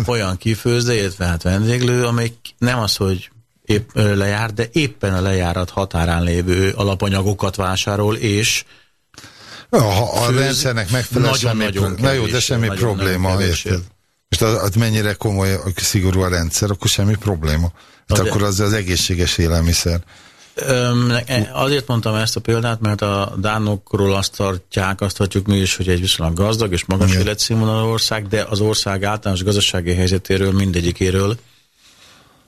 olyan kifőzde, illetve hát vendéglő, amelyik nem az, hogy épp lejár, de éppen a lejárat határán lévő alapanyagokat vásárol, és ha a rendszernek megfelel nagyon, semmi, nagyon kevés, jó, de semmi nagyon probléma, érted? Most az, az mennyire komoly, szigorú a rendszer, akkor semmi probléma. Hát azért, akkor az az egészséges élelmiszer. Öm, e, azért mondtam ezt a példát, mert a dánokról azt tartják, azt tartjuk mi is, hogy egy viszonylag gazdag és magas Igen. életszínvonalú ország, de az ország általános gazdasági helyzetéről, mindegyikéről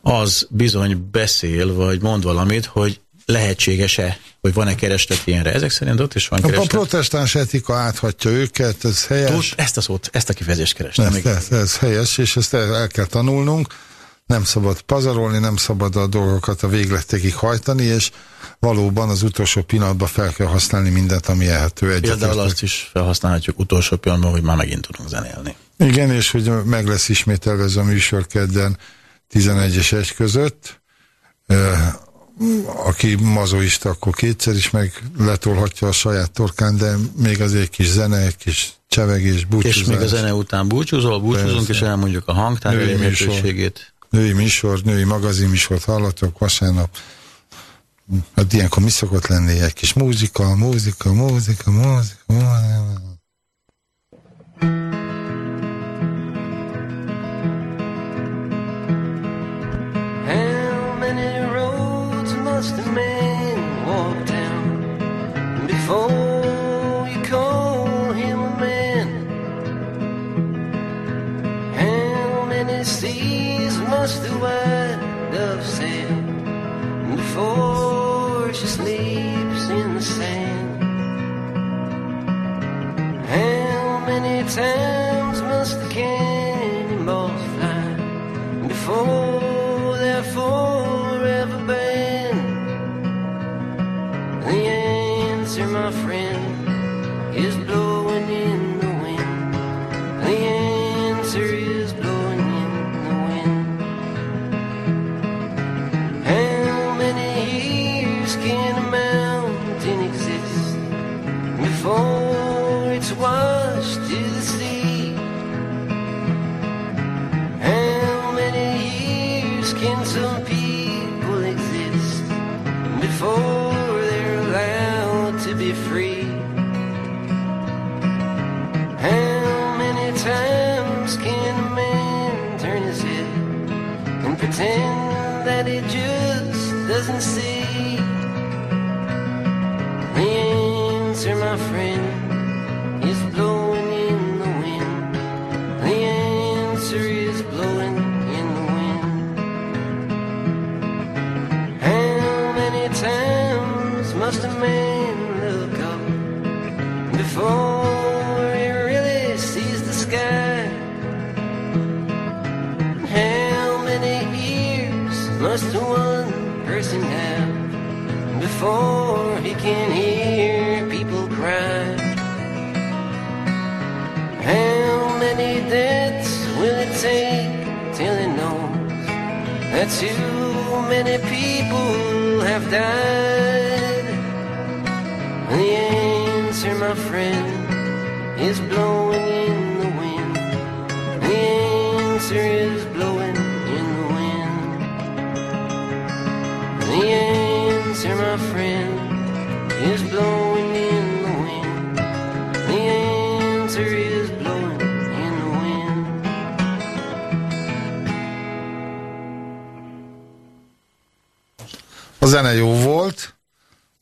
az bizony beszél, vagy mond valamit, hogy lehetséges-e, hogy van-e kereslet ilyenre. Ezek szerint ott is van kereslet. A protestáns etika áthatja őket, ez helyes. Tud, ezt a szót, ezt a kifejezést kerestem. Ez, ez, ez helyes, és ezt el kell tanulnunk nem szabad pazarolni, nem szabad a dolgokat a végletekig hajtani, és valóban az utolsó pillanatban fel kell használni mindent, ami elhető egyet. Például azt is felhasználhatjuk utolsó pillanatban, hogy már megint tudunk zenélni. Igen, és hogy meg lesz ismételve ez a műsor kedden 11 és 1 között. Aki mazoista, akkor kétszer is meg letolhatja a saját torkán, de még az egy kis zene, egy kis csevegés, búcsúzás. És még a zene után búcsúzol, búcsúzunk, Persze. és elmondjuk a hangtár elérhetőségét női műsor, női magazinműsort hallatok vasárnap. Hát ilyenkor mi szokott lenni? Egy kis múzika, múzika, múzika, múzika, múzika. How before you call him a man? How many seas must the white dove sail before she sleeps in the sand? How many times must the cannonballs fly before doesn't before he can hear people cry? How many deaths will it take till he knows that too many people have died? The answer, my friend, is blowing in the wind. The answer is my friend, is blowing in the wind. The answer is blowing in the wind. A zene jó volt,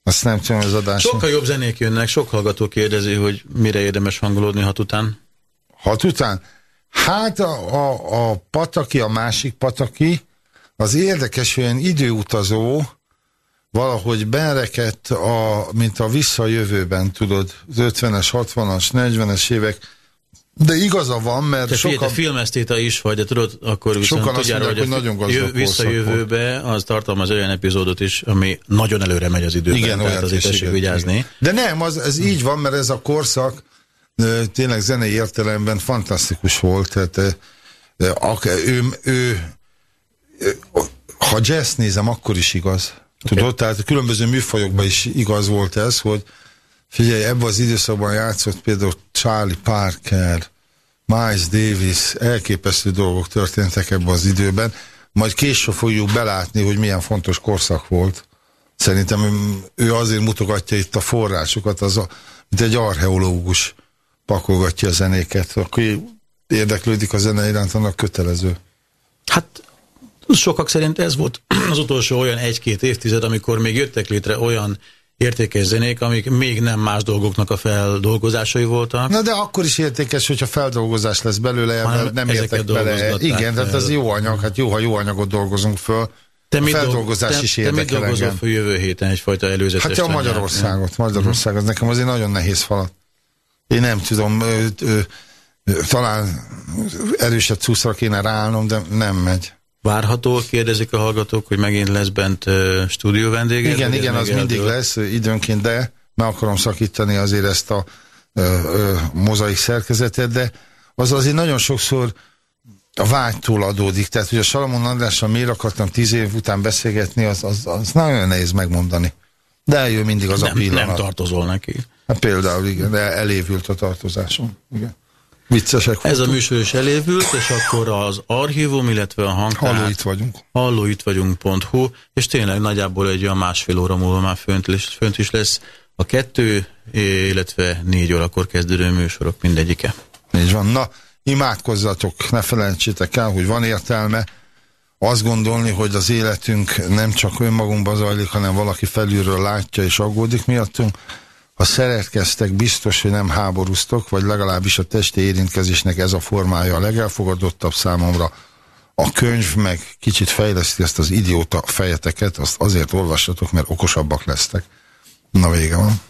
azt nem tudom, az adás. Sokkal jobb zenék jönnek, sok hallgató kérdezi, hogy mire érdemes hangolódni hat után. Hat után? Hát a, a, a pataki, a másik pataki, az érdekes, olyan időutazó, valahogy berekedt, a, mint a visszajövőben, tudod, az 50-es, 60-as, 40-es évek, de igaza van, mert Te sokan... Te filmesztéta is vagy, de tudod, akkor viszont Sokan tudjára, mondják, hogy nagyon gazdag jö, visszajövőbe, az tartalmaz olyan epizódot is, ami nagyon előre megy az időben, Igen, tehát azért tessék vigyázni. igen. De nem, az, ez így van, mert ez a korszak tényleg zenei értelemben fantasztikus volt. Tehát, ak- ő, ő, ő, ha jazz nézem, akkor is igaz. Tudod, okay. tehát különböző műfajokban is igaz volt ez, hogy figyelj, ebben az időszakban játszott például Charlie Parker, Miles Davis, elképesztő dolgok történtek ebben az időben, majd később fogjuk belátni, hogy milyen fontos korszak volt. Szerintem ő azért mutogatja itt a forrásokat, az a, mint egy archeológus pakolgatja a zenéket. Aki érdeklődik a zene iránt, annak kötelező. Hát sokak szerint ez volt az utolsó olyan egy-két évtized, amikor még jöttek létre olyan értékes zenék, amik még nem más dolgoknak a feldolgozásai voltak. Na de akkor is értékes, hogyha feldolgozás lesz belőle, mert nem értek bele. Igen, tehát ez jó anyag, hát jó, ha jó anyagot dolgozunk föl. Te a dolg, feldolgozás te, is te mit érdekel dolgozol engem. fel jövő héten egyfajta előzetes Hát a? Magyarországot, Magyarország, az nekem azért nagyon nehéz falat. Én nem tudom, ö, ö, ö, talán erősebb cuszra kéne ráállnom, de nem megy. Várható, kérdezik a hallgatók, hogy megint lesz bent uh, stúdió vendége? Igen, igen, az mindig lesz időnként, de meg akarom szakítani azért ezt a ö, ö, mozaik szerkezetet, de az azért nagyon sokszor a vágytól adódik. Tehát, hogy a Salamon Andrással miért akartam tíz év után beszélgetni, az, az, az nagyon nehéz megmondani. De eljön mindig az nem, a pillanat. Nem tartozol neki. Hát például, igen, de elévült a tartozásom. Igen. Viccesek Ez a műsor is elévült, és akkor az archívum, illetve a hangtár. Halló, itt vagyunk. Halló, itt vagyunk.hu, és tényleg nagyjából egy olyan másfél óra múlva már fönt, is- fönt is lesz a kettő, illetve négy órakor kezdődő műsorok mindegyike. Így van. Na, imádkozzatok, ne felejtsétek el, hogy van értelme azt gondolni, hogy az életünk nem csak önmagunkban zajlik, hanem valaki felülről látja és aggódik miattunk. Ha szeretkeztek, biztos, hogy nem háborúztok, vagy legalábbis a testi érintkezésnek ez a formája a legelfogadottabb számomra. A könyv meg kicsit fejleszti ezt az idióta fejeteket, azt azért olvassatok, mert okosabbak lesztek. Na vége van.